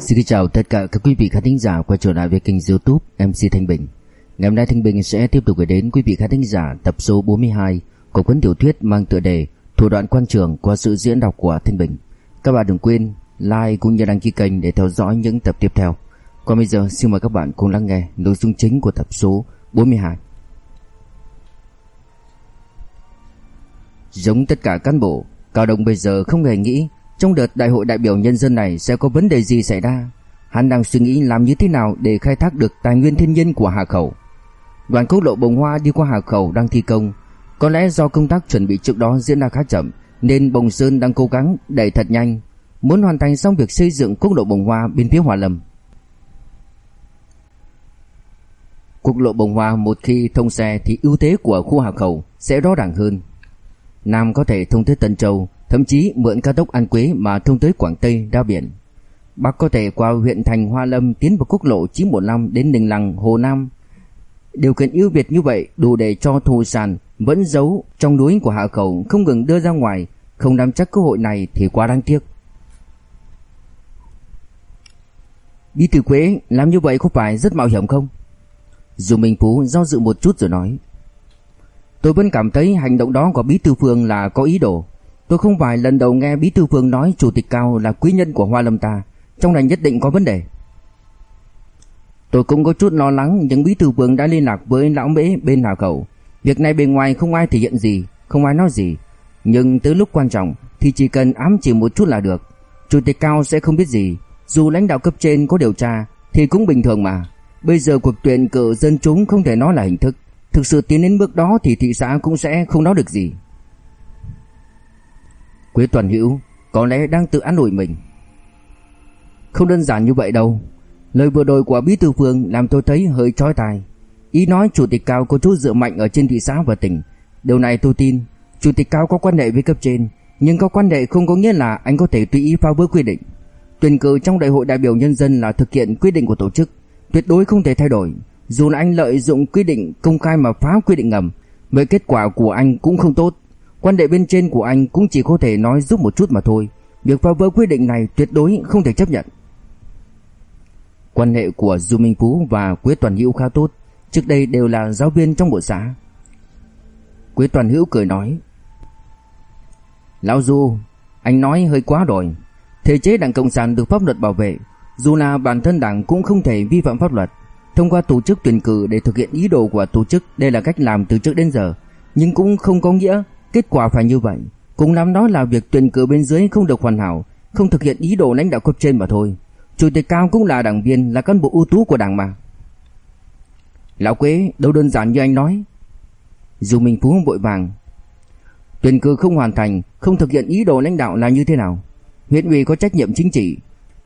Xin chào tất cả các quý vị khán thính giả quay trở lại với kênh youtube MC Thanh Bình. Ngày hôm nay Thanh Bình sẽ tiếp tục gửi đến quý vị khán thính giả tập số 42 của cuốn tiểu thuyết mang tựa đề Thủ đoạn quan trường qua sự diễn đọc của Thanh Bình. Các bạn đừng quên like cũng như đăng ký kênh để theo dõi những tập tiếp theo. Còn bây giờ xin mời các bạn cùng lắng nghe nội dung chính của tập số 42 Giống tất cả cán bộ, Cao Đông bây giờ không hề nghĩ trong đợt đại hội đại biểu nhân dân này sẽ có vấn đề gì xảy ra. Hắn đang suy nghĩ làm như thế nào để khai thác được tài nguyên thiên nhiên của Hà Khẩu. Đoàn quốc lộ Bồng Hoa đi qua Hà Khẩu đang thi công. Có lẽ do công tác chuẩn bị trước đó diễn ra khá chậm nên Bồng Sơn đang cố gắng đẩy thật nhanh, muốn hoàn thành xong việc xây dựng quốc lộ Bồng Hoa bên phía Hòa Lâm. Quốc lộ Bồng Hoa một khi thông xe thì ưu thế của khu Hà Khẩu sẽ rõ ràng hơn. Nam có thể thông tới Tân Châu, thậm chí mượn cao tốc An Quế mà thông tới Quảng Tây ra biển. bác có thể qua huyện thành Hoa Lâm tiến vào quốc lộ 915 đến Ninh Lăng, Hồ Nam. Điều kiện ưu việt như vậy đủ để cho thù Sàn vẫn giấu trong núi của hạ khẩu không ngừng đưa ra ngoài, không nắm chắc cơ hội này thì quá đáng tiếc. Bí thư Quế làm như vậy có phải rất mạo hiểm không? Dù Minh Phú do dự một chút rồi nói. Tôi vẫn cảm thấy hành động đó của Bí thư Phương là có ý đồ. Tôi không phải lần đầu nghe Bí thư Phương nói Chủ tịch Cao là quý nhân của Hoa Lâm ta, trong này nhất định có vấn đề. Tôi cũng có chút lo lắng nhưng Bí thư Phương đã liên lạc với lão mễ bên Hà Khẩu. Việc này bên ngoài không ai thể hiện gì, không ai nói gì. Nhưng tới lúc quan trọng thì chỉ cần ám chỉ một chút là được. Chủ tịch Cao sẽ không biết gì, dù lãnh đạo cấp trên có điều tra thì cũng bình thường mà. Bây giờ cuộc tuyển cử dân chúng không thể nói là hình thức. Thực sự tiến đến bước đó thì thị xã cũng sẽ không nói được gì. Quế Toàn Hữu có lẽ đang tự an ủi mình. Không đơn giản như vậy đâu. Lời vừa rồi của Bí thư Phương làm tôi thấy hơi chói tai. Ý nói chủ tịch cao có chút dựa mạnh ở trên thị xã và tỉnh. Điều này tôi tin. Chủ tịch cao có quan hệ với cấp trên, nhưng có quan hệ không có nghĩa là anh có thể tùy ý phá vỡ quy định. Tuyển cử trong đại hội đại biểu nhân dân là thực hiện quy định của tổ chức, tuyệt đối không thể thay đổi. Dù là anh lợi dụng quy định công khai mà phá quy định ngầm, vậy kết quả của anh cũng không tốt. Quan đệ bên trên của anh cũng chỉ có thể nói giúp một chút mà thôi. Việc phá vỡ quy định này tuyệt đối không thể chấp nhận. Quan hệ của Du Minh Phú và Quế Toàn Hữu khá tốt, trước đây đều là giáo viên trong bộ xã. Quế Toàn Hữu cười nói: "Lão Du, anh nói hơi quá rồi. Thể chế Đảng Cộng sản được pháp luật bảo vệ, dù là bản thân đảng cũng không thể vi phạm pháp luật. Thông qua tổ chức tuyển cử để thực hiện ý đồ của tổ chức, đây là cách làm từ trước đến giờ, nhưng cũng không có nghĩa kết quả phải như vậy. Cũng lắm đó là việc tuyển cử bên dưới không được hoàn hảo, không thực hiện ý đồ lãnh đạo cấp trên mà thôi. Chủ tịch cao cũng là đảng viên, là cán bộ ưu tú của đảng mà. Lão Quế, đâu đơn giản như anh nói. Dù mình phú vội vàng. Tuyển cử không hoàn thành, không thực hiện ý đồ lãnh đạo là như thế nào? Huyện ủy có trách nhiệm chính trị,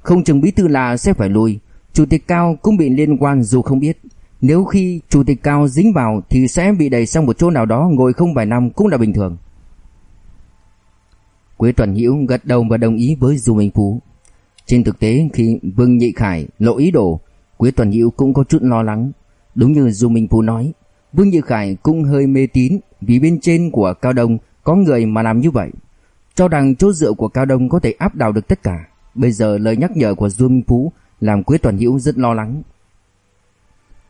không chừng bí thư là sẽ phải lui. chủ tịch cao cũng bị liên quan dù không biết. Nếu khi chủ tịch cao dính vào thì sẽ bị đẩy sang một chỗ nào đó ngồi không vài năm cũng là bình thường. Quế Tuần Hữu gật đầu và đồng ý với Du Minh Phú. Trên thực tế khi Vương Nhị Khải lộ ý đồ, Quế Tuần Hữu cũng có chút lo lắng. Đúng như Du Minh Phú nói, Vương Nhị Khải cũng hơi mê tín vì bên trên của Cao Đông có người mà làm như vậy. Cho rằng chỗ dựa của Cao Đông có thể áp đảo được tất cả. Bây giờ lời nhắc nhở của Du Minh Phú làm Quế Tuần Hữu rất lo lắng.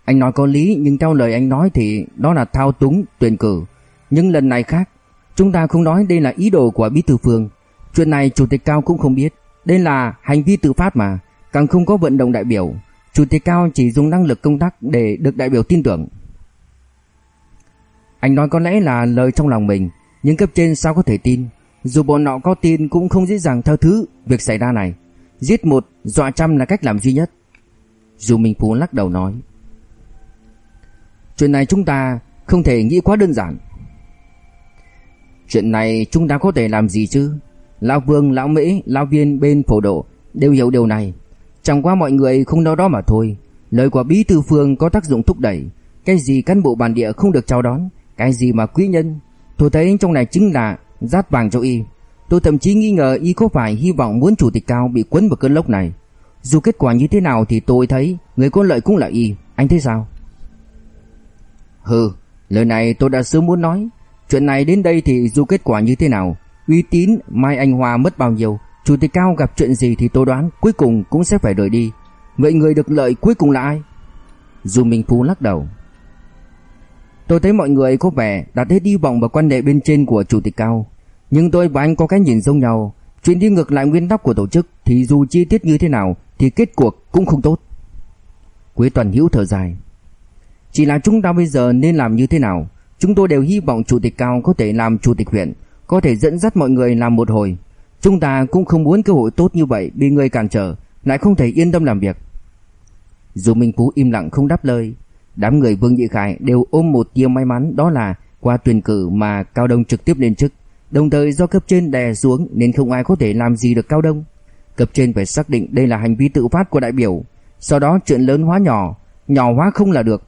Anh nói có lý nhưng theo lời anh nói thì đó là thao túng tuyển cử. Nhưng lần này khác, chúng ta không nói đây là ý đồ của Bí thư Phương. Chuyện này Chủ tịch Cao cũng không biết. Đây là hành vi tự phát mà, càng không có vận động đại biểu. Chủ tịch Cao chỉ dùng năng lực công tác để được đại biểu tin tưởng. Anh nói có lẽ là lời trong lòng mình, nhưng cấp trên sao có thể tin. Dù bọn nọ có tin cũng không dễ dàng theo thứ việc xảy ra này. Giết một, dọa trăm là cách làm duy nhất. Dù Minh Phú lắc đầu nói. Chuyện này chúng ta không thể nghĩ quá đơn giản. Chuyện này chúng ta có thể làm gì chứ? Lão Vương, Lão mỹ, Lão Viên bên phổ độ đều hiểu điều này. Chẳng qua mọi người không nói đó mà thôi. Lời của Bí Thư Phương có tác dụng thúc đẩy. Cái gì cán bộ bản địa không được chào đón, cái gì mà quý nhân. Tôi thấy trong này chính là rát vàng cho y. Tôi thậm chí nghi ngờ y có phải hy vọng muốn chủ tịch cao bị quấn vào cơn lốc này. Dù kết quả như thế nào thì tôi thấy người có lợi cũng là y. Anh thấy sao? Hừ, lời này tôi đã sớm muốn nói. Chuyện này đến đây thì dù kết quả như thế nào, uy tín Mai Anh Hoa mất bao nhiêu, Chủ tịch Cao gặp chuyện gì thì tôi đoán cuối cùng cũng sẽ phải rời đi. Vậy người được lợi cuối cùng là ai? Dù Minh Phú lắc đầu. Tôi thấy mọi người có vẻ đặt hết hy vọng vào quan hệ bên trên của Chủ tịch Cao. Nhưng tôi và anh có cái nhìn giống nhau. Chuyện đi ngược lại nguyên tắc của tổ chức thì dù chi tiết như thế nào thì kết cuộc cũng không tốt. Quế Toàn Hữu thở dài. Chỉ là chúng ta bây giờ nên làm như thế nào? Chúng tôi đều hy vọng Chủ tịch Cao có thể làm Chủ tịch huyện, có thể dẫn dắt mọi người làm một hồi. Chúng ta cũng không muốn cơ hội tốt như vậy bị người cản trở, lại không thể yên tâm làm việc. Dù Minh Phú im lặng không đáp lời, đám người Vương Nhị Khải đều ôm một tia may mắn đó là qua tuyển cử mà Cao Đông trực tiếp lên chức, đồng thời do cấp trên đè xuống nên không ai có thể làm gì được Cao Đông. Cấp trên phải xác định đây là hành vi tự phát của đại biểu, sau đó chuyện lớn hóa nhỏ, nhỏ hóa không là được.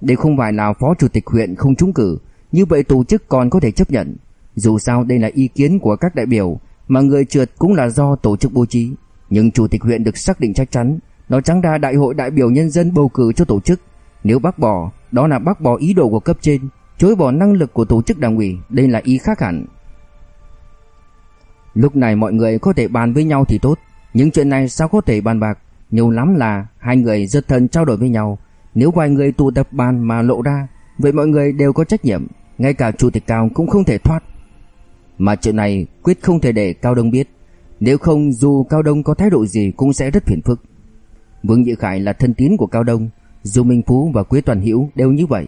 Đây không phải là phó chủ tịch huyện không trúng cử, như vậy tổ chức còn có thể chấp nhận. Dù sao đây là ý kiến của các đại biểu, mà người trượt cũng là do tổ chức bố trí. Nhưng chủ tịch huyện được xác định chắc chắn, nó trắng ra đại hội đại biểu nhân dân bầu cử cho tổ chức. Nếu bác bỏ, đó là bác bỏ ý đồ của cấp trên, chối bỏ năng lực của tổ chức đảng ủy, đây là ý khác hẳn. Lúc này mọi người có thể bàn với nhau thì tốt, nhưng chuyện này sao có thể bàn bạc, nhiều lắm là hai người rất thân trao đổi với nhau, nếu vài người tụ tập bàn mà lộ ra, vậy mọi người đều có trách nhiệm, ngay cả chủ tịch cao cũng không thể thoát. Mà chuyện này quyết không thể để Cao Đông biết, nếu không dù Cao Đông có thái độ gì cũng sẽ rất phiền phức. Vương Nhị Khải là thân tín của Cao Đông, dù Minh Phú và Quế Toàn Hữu đều như vậy.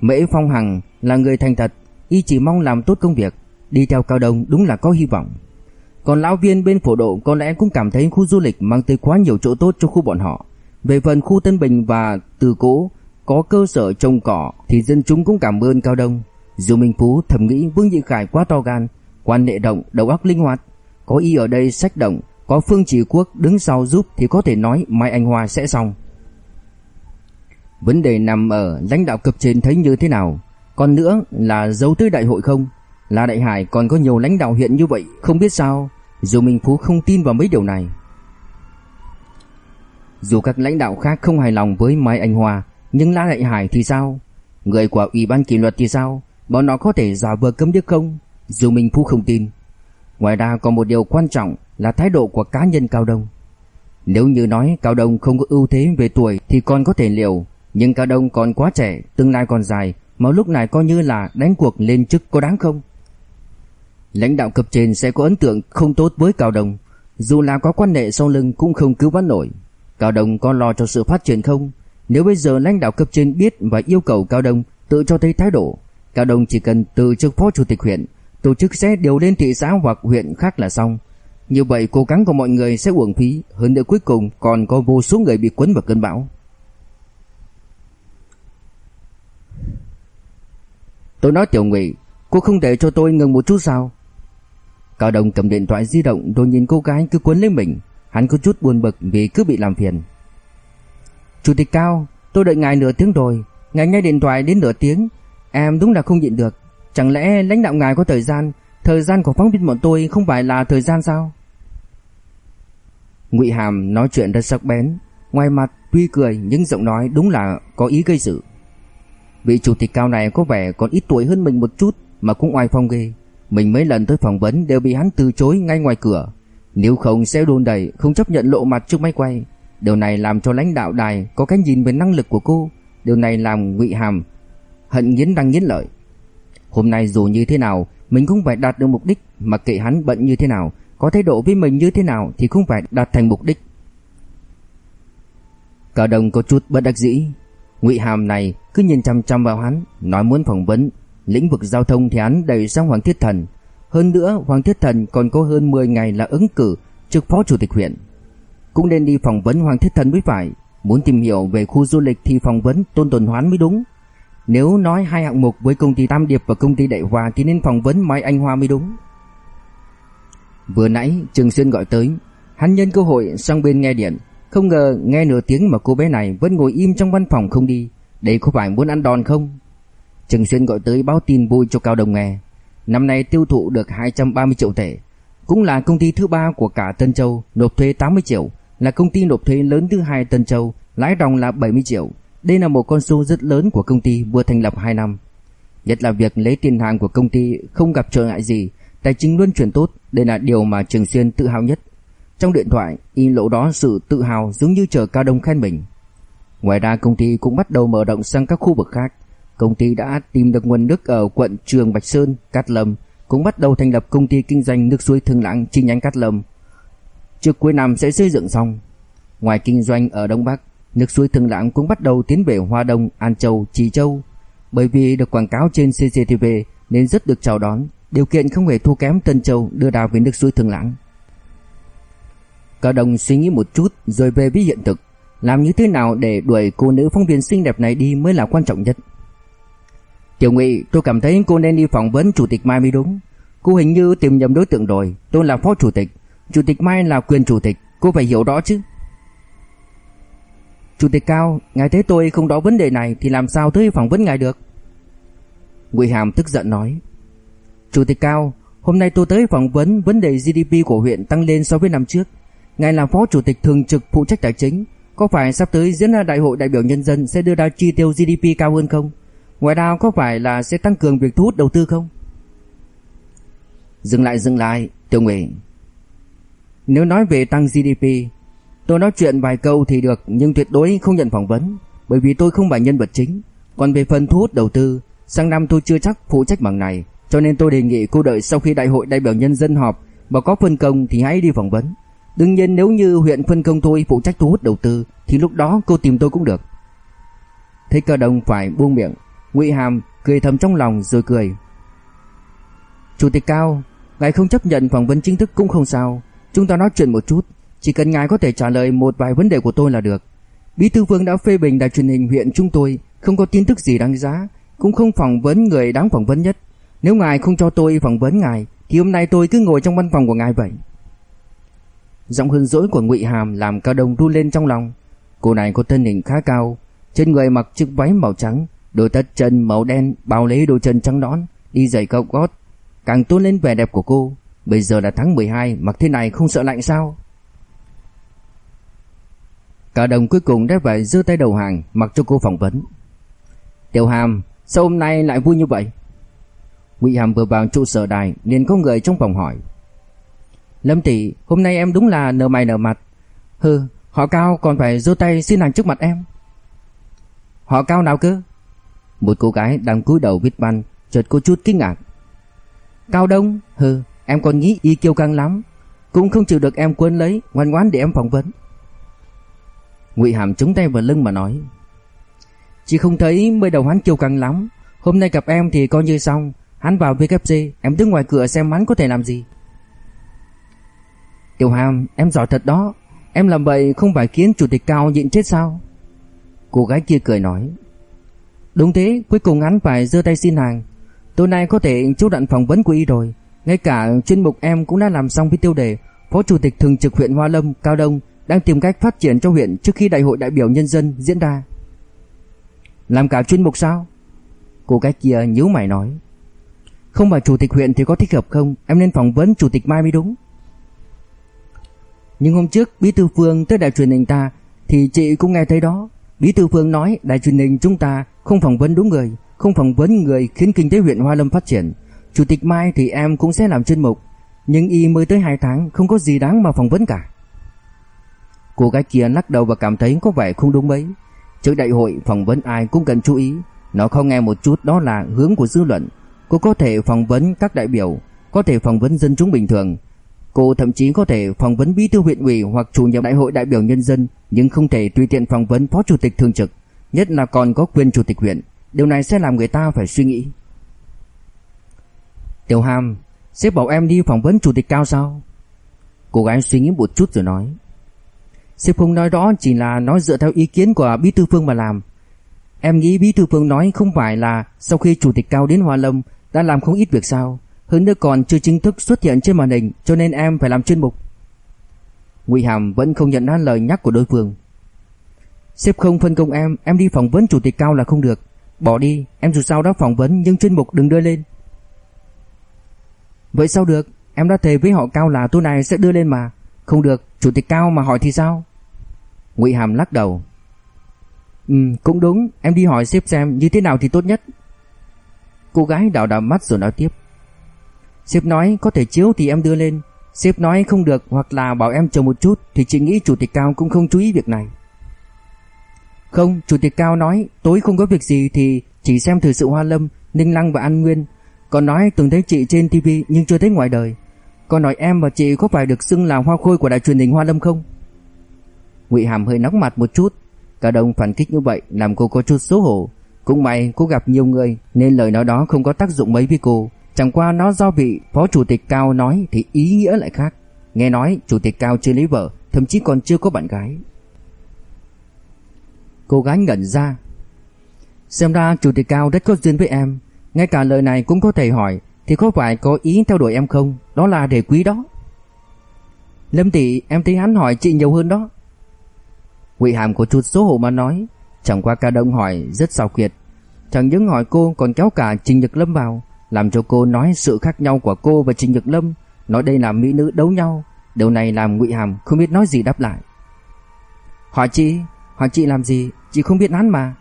Mễ Phong Hằng là người thành thật, y chỉ mong làm tốt công việc, đi theo Cao Đông đúng là có hy vọng. Còn lão viên bên phổ độ có lẽ cũng cảm thấy khu du lịch mang tới quá nhiều chỗ tốt cho khu bọn họ. Về phần khu Tân Bình và Từ Cố có cơ sở trồng cỏ thì dân chúng cũng cảm ơn Cao Đông. Dù Minh Phú thầm nghĩ Vương Dị Khải quá to gan, quan hệ động, đầu óc linh hoạt, có y ở đây sách động, có Phương Chỉ Quốc đứng sau giúp thì có thể nói Mai Anh Hoa sẽ xong. Vấn đề nằm ở lãnh đạo cấp trên thấy như thế nào, còn nữa là dấu tới đại hội không? Là Đại Hải còn có nhiều lãnh đạo hiện như vậy, không biết sao, dù Minh Phú không tin vào mấy điều này. Dù các lãnh đạo khác không hài lòng với Mai Anh Hoa, nhưng La Đại Hải thì sao? Người của Ủy ban kỷ luật thì sao? Bọn nó có thể giả vờ cấm điếc không? Dù Minh Phú không tin. Ngoài ra còn một điều quan trọng là thái độ của cá nhân Cao Đông. Nếu như nói Cao Đông không có ưu thế về tuổi thì còn có thể liệu, nhưng Cao Đông còn quá trẻ, tương lai còn dài, mà lúc này coi như là đánh cuộc lên chức có đáng không? Lãnh đạo cấp trên sẽ có ấn tượng không tốt với Cao Đông, dù là có quan hệ sau lưng cũng không cứu vãn nổi. Cao Đông có lo cho sự phát triển không? Nếu bây giờ lãnh đạo cấp trên biết và yêu cầu Cao Đông tự cho thấy thái độ, Cao Đông chỉ cần từ chức phó chủ tịch huyện, tổ chức sẽ điều lên thị xã hoặc huyện khác là xong. Như vậy cố gắng của mọi người sẽ uổng phí, hơn nữa cuối cùng còn có vô số người bị cuốn vào cơn bão. Tôi nói Tiểu Ngụy, cô không để cho tôi ngừng một chút sao? Cao Đông cầm điện thoại di động rồi nhìn cô gái cứ cuốn lấy mình, hắn có chút buồn bực vì cứ bị làm phiền. Chủ tịch Cao, tôi đợi ngài nửa tiếng rồi, ngài nghe điện thoại đến nửa tiếng, em đúng là không nhịn được. Chẳng lẽ lãnh đạo ngài có thời gian, thời gian của phóng viên bọn tôi không phải là thời gian sao? Ngụy Hàm nói chuyện rất sắc bén, ngoài mặt tuy cười nhưng giọng nói đúng là có ý gây sự. Vị chủ tịch cao này có vẻ còn ít tuổi hơn mình một chút mà cũng oai phong ghê. Mình mấy lần tới phỏng vấn đều bị hắn từ chối ngay ngoài cửa. Nếu không sẽ đồn đẩy không chấp nhận lộ mặt trước máy quay. Điều này làm cho lãnh đạo đài có cái nhìn về năng lực của cô. Điều này làm Ngụy Hàm hận nghiến răng nghiến lợi. Hôm nay dù như thế nào, mình cũng phải đạt được mục đích, mà kệ hắn bận như thế nào, có thái độ với mình như thế nào thì cũng phải đạt thành mục đích. Cả đồng có chút bất đắc dĩ, Ngụy Hàm này cứ nhìn chăm chăm vào hắn, nói muốn phỏng vấn lĩnh vực giao thông thì hắn đầy sang Hoàng Thiết Thần. Hơn nữa, Hoàng Thiết Thần còn có hơn 10 ngày là ứng cử chức phó chủ tịch huyện. Cũng nên đi phỏng vấn Hoàng Thiết Thần mới phải, muốn tìm hiểu về khu du lịch thì phỏng vấn Tôn Tuần Hoán mới đúng. Nếu nói hai hạng mục với công ty Tam Điệp và công ty Đại Hòa thì nên phỏng vấn Mai Anh Hoa mới đúng. Vừa nãy Trường Xuyên gọi tới, hắn nhân cơ hội sang bên nghe điện, không ngờ nghe nửa tiếng mà cô bé này vẫn ngồi im trong văn phòng không đi, đây có phải muốn ăn đòn không? Trường Xuyên gọi tới báo tin vui cho Cao Đồng nghe. Năm nay tiêu thụ được 230 triệu tệ, cũng là công ty thứ ba của cả Tân Châu, nộp thuế 80 triệu, là công ty nộp thuế lớn thứ hai Tân Châu, lãi ròng là 70 triệu. Đây là một con số rất lớn của công ty vừa thành lập 2 năm. Nhất là việc lấy tiền hàng của công ty không gặp trở ngại gì, tài chính luôn chuyển tốt, đây là điều mà Trường Xuyên tự hào nhất. Trong điện thoại, y lộ đó sự tự hào giống như chờ Cao Đông khen mình. Ngoài ra công ty cũng bắt đầu mở rộng sang các khu vực khác. Công ty đã tìm được nguồn nước ở quận Trường Bạch Sơn, Cát Lâm, cũng bắt đầu thành lập công ty kinh doanh nước suối Thương Lãng chi nhánh Cát Lâm. Trước cuối năm sẽ xây dựng xong. Ngoài kinh doanh ở Đông Bắc, nước suối Thương Lãng cũng bắt đầu tiến về Hoa Đông, An Châu, Trì Châu. Bởi vì được quảng cáo trên CCTV nên rất được chào đón, điều kiện không hề thua kém Tân Châu đưa đào về nước suối Thương Lãng. Cao đồng suy nghĩ một chút rồi về với hiện thực, làm như thế nào để đuổi cô nữ phóng viên xinh đẹp này đi mới là quan trọng nhất. Tiểu Ngụy, tôi cảm thấy cô nên đi phỏng vấn chủ tịch Mai mới đúng. Cô hình như tìm nhầm đối tượng rồi, tôi là phó chủ tịch, chủ tịch Mai là quyền chủ tịch, cô phải hiểu rõ chứ. Chủ tịch Cao, ngài thấy tôi không rõ vấn đề này thì làm sao tới phỏng vấn ngài được? Ngụy Hàm tức giận nói. Chủ tịch Cao, hôm nay tôi tới phỏng vấn vấn đề GDP của huyện tăng lên so với năm trước. Ngài là phó chủ tịch thường trực phụ trách tài chính, có phải sắp tới diễn ra đại hội đại biểu nhân dân sẽ đưa ra chi tiêu GDP cao hơn không? Ngoài ra có phải là sẽ tăng cường việc thu hút đầu tư không? Dừng lại dừng lại, Tiêu nguy Nếu nói về tăng GDP, tôi nói chuyện vài câu thì được nhưng tuyệt đối không nhận phỏng vấn, bởi vì tôi không phải nhân vật chính. Còn về phần thu hút đầu tư, sang năm tôi chưa chắc phụ trách bằng này, cho nên tôi đề nghị cô đợi sau khi đại hội đại biểu nhân dân họp và có phân công thì hãy đi phỏng vấn. Đương nhiên nếu như huyện phân công tôi phụ trách thu hút đầu tư thì lúc đó cô tìm tôi cũng được. Thấy Cơ Đồng phải buông miệng, Ngụy Hàm cười thầm trong lòng rồi cười. Chủ tịch Cao, ngài không chấp nhận phỏng vấn chính thức cũng không sao, chúng ta nói chuyện một chút, chỉ cần ngài có thể trả lời một vài vấn đề của tôi là được. Bí thư Vương đã phê bình đài truyền hình huyện chúng tôi không có tin tức gì đáng giá, cũng không phỏng vấn người đáng phỏng vấn nhất. Nếu ngài không cho tôi phỏng vấn ngài thì hôm nay tôi cứ ngồi trong văn phòng của ngài vậy. Giọng hờn dỗi của Ngụy Hàm làm Cao Đông run lên trong lòng. Cô này có thân hình khá cao, trên người mặc chiếc váy màu trắng, đôi tất chân màu đen bao lấy đôi chân trắng nõn, đi giày cao gót, càng tôn lên vẻ đẹp của cô. Bây giờ là tháng 12, mặc thế này không sợ lạnh sao? Cả đồng cuối cùng đã phải giơ tay đầu hàng, mặc cho cô phỏng vấn. Tiểu Hàm, sao hôm nay lại vui như vậy? Ngụy Hàm vừa vào trụ sở đài liền có người trong phòng hỏi. Lâm tỷ, hôm nay em đúng là nở mày nở mặt. Hừ, họ cao còn phải giơ tay xin hàng trước mặt em. Họ cao nào cơ? Một cô gái đang cúi đầu viết văn, chợt có chút kinh ngạc. Cao Đông, hừ, em còn nghĩ y kiêu căng lắm, cũng không chịu được em quên lấy, ngoan ngoãn để em phỏng vấn. Ngụy Hàm chống tay vào lưng mà nói. Chị không thấy mới đầu hắn kiêu căng lắm, hôm nay gặp em thì coi như xong, hắn vào VKC, em đứng ngoài cửa xem hắn có thể làm gì. Tiểu Hàm, em giỏi thật đó. Em làm vậy không phải khiến chủ tịch cao nhịn chết sao? Cô gái kia cười nói. Đúng thế, cuối cùng hắn phải giơ tay xin hàng. Tối nay có thể chú đoạn phỏng vấn của y rồi. Ngay cả chuyên mục em cũng đã làm xong với tiêu đề Phó Chủ tịch Thường trực huyện Hoa Lâm, Cao Đông đang tìm cách phát triển cho huyện trước khi đại hội đại biểu nhân dân diễn ra. Làm cả chuyên mục sao? Cô gái kia nhíu mày nói. Không phải chủ tịch huyện thì có thích hợp không? Em nên phỏng vấn chủ tịch Mai mới đúng. Nhưng hôm trước Bí thư Phương tới đài truyền hình ta Thì chị cũng nghe thấy đó Bí thư Phương nói, đài truyền hình chúng ta Không phỏng vấn đúng người, Không phỏng vấn người khiến kinh tế huyện Hoa Lâm phát triển. Chủ tịch Mai thì em cũng sẽ làm chuyên mục, Nhưng y mới tới 2 tháng, Không có gì đáng mà phỏng vấn cả. Cô gái kia lắc đầu và cảm thấy có vẻ không đúng mấy. Trước đại hội, phỏng vấn ai cũng cần chú ý. Nó không nghe một chút, đó là hướng của dư luận. Cô có thể phỏng vấn các đại biểu, Có thể phỏng vấn dân chúng bình thường. Cô thậm chí có thể phỏng vấn bí thư huyện ủy hoặc chủ nhiệm đại hội đại biểu nhân dân, nhưng không thể tùy tiện phỏng vấn phó chủ tịch thường trực, nhất là còn có quyền chủ tịch huyện. Điều này sẽ làm người ta phải suy nghĩ. Tiểu Hàm, sếp bảo em đi phỏng vấn chủ tịch cao sao? Cô gái suy nghĩ một chút rồi nói. Sếp không nói đó chỉ là nói dựa theo ý kiến của bí thư phương mà làm. Em nghĩ bí thư phương nói không phải là sau khi chủ tịch cao đến Hoa Lâm đã làm không ít việc sao? Hơn nữa còn chưa chính thức xuất hiện trên màn hình, cho nên em phải làm chuyên mục. Ngụy Hàm vẫn không nhận ra lời nhắc của đối phương. Sếp không phân công em, em đi phỏng vấn chủ tịch cao là không được. Bỏ đi, em dù sao đã phỏng vấn nhưng chuyên mục đừng đưa lên. Vậy sao được? Em đã thề với họ cao là tối nay sẽ đưa lên mà. Không được, chủ tịch cao mà hỏi thì sao? Ngụy Hàm lắc đầu. Ừ, cũng đúng, em đi hỏi sếp xem như thế nào thì tốt nhất. Cô gái đảo đảo mắt rồi nói tiếp. Sếp nói có thể chiếu thì em đưa lên. Sếp nói không được hoặc là bảo em chờ một chút Thì chị nghĩ chủ tịch cao cũng không chú ý việc này. Không, chủ tịch cao nói Tối không có việc gì thì chỉ xem thử sự Hoa Lâm Ninh Lăng và An Nguyên. Còn nói từng thấy chị trên TV nhưng chưa thấy ngoài đời. Còn nói em và chị có phải được xưng là hoa khôi của đài truyền hình Hoa Lâm không? Ngụy Hàm hơi nóng mặt một chút. Cả đồng phản kích như vậy làm cô có chút xấu hổ. Cũng may cô gặp nhiều người Nên lời nói đó không có tác dụng mấy với cô. Chẳng qua nó do vị phó chủ tịch cao nói Thì ý nghĩa lại khác. Nghe nói chủ tịch cao chưa lấy vợ, Thậm chí còn chưa có bạn gái. Cô gái ngẩn ra. Xem ra chủ tịch cao rất có duyên với em. Ngay cả lời này cũng có thể hỏi, Thì có phải có ý theo đuổi em không? Đó là để quý đó. Lâm tỷ, em thấy hắn hỏi chị nhiều hơn đó. Ngụy Hàm có chút xấu hổ mà nói, Chẳng qua ca đông hỏi rất xào quyệt Chẳng những hỏi cô còn kéo cả Trình Nhật Lâm vào. Làm cho cô nói sự khác nhau của cô và Trình Nhật Lâm, Nói đây là mỹ nữ đấu nhau, Điều này làm Ngụy Hàm không biết nói gì đáp lại. Hỏi chị Hỏi chị làm gì? Chị không biết hắn mà.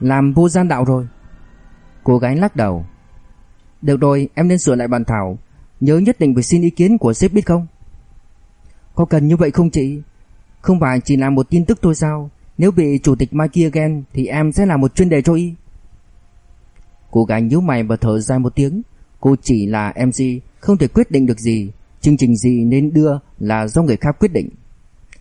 Làm vô gian đạo rồi. Cô gái lắc đầu. Được rồi, em nên sửa lại bàn thảo. Nhớ nhất định phải xin ý kiến của sếp biết không? Có cần như vậy không chị? Không phải chỉ là một tin tức thôi sao? Nếu bị chủ tịch Mai kia ghen Thì em sẽ làm một chuyên đề cho y. Cô gái nhíu mày và thở dài một tiếng Cô chỉ là MC Không thể quyết định được gì Chương trình gì nên đưa là do người khác quyết định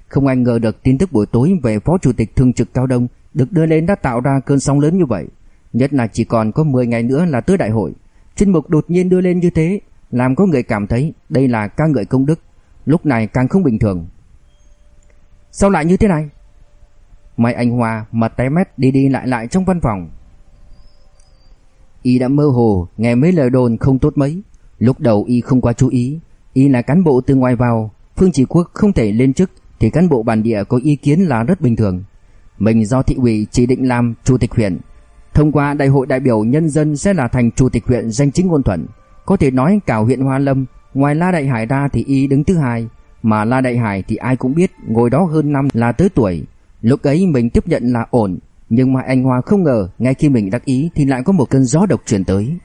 Không ai ngờ được tin tức buổi tối Về phó chủ tịch thường trực Cao Đông được đưa lên đã tạo ra cơn sóng lớn như vậy. Nhất là chỉ còn có 10 ngày nữa là tới đại hội. Chuyên mục đột nhiên đưa lên như thế, làm có người cảm thấy đây là ca ngợi công đức, lúc này càng không bình thường. Sao lại như thế này? Mai Anh Hòa mặt tái mét đi đi lại lại trong văn phòng. Y đã mơ hồ, nghe mấy lời đồn không tốt mấy. Lúc đầu Y không quá chú ý. Y là cán bộ từ ngoài vào. Phương Chỉ Quốc không thể lên chức, thì cán bộ bản địa có ý kiến là rất bình thường. Mình do thị ủy chỉ định làm chủ tịch huyện Thông qua đại hội đại biểu nhân dân sẽ là thành chủ tịch huyện danh chính ngôn thuận Có thể nói cả huyện Hoa Lâm, Ngoài La Đại Hải ra thì y đứng thứ hai, Mà La Đại Hải thì ai cũng biết, Ngồi đó hơn năm là tới tuổi Lúc ấy mình tiếp nhận là ổn nhưng mà anh Hoa không ngờ Ngay khi mình đắc ý thì lại có một cơn gió độc truyền tới.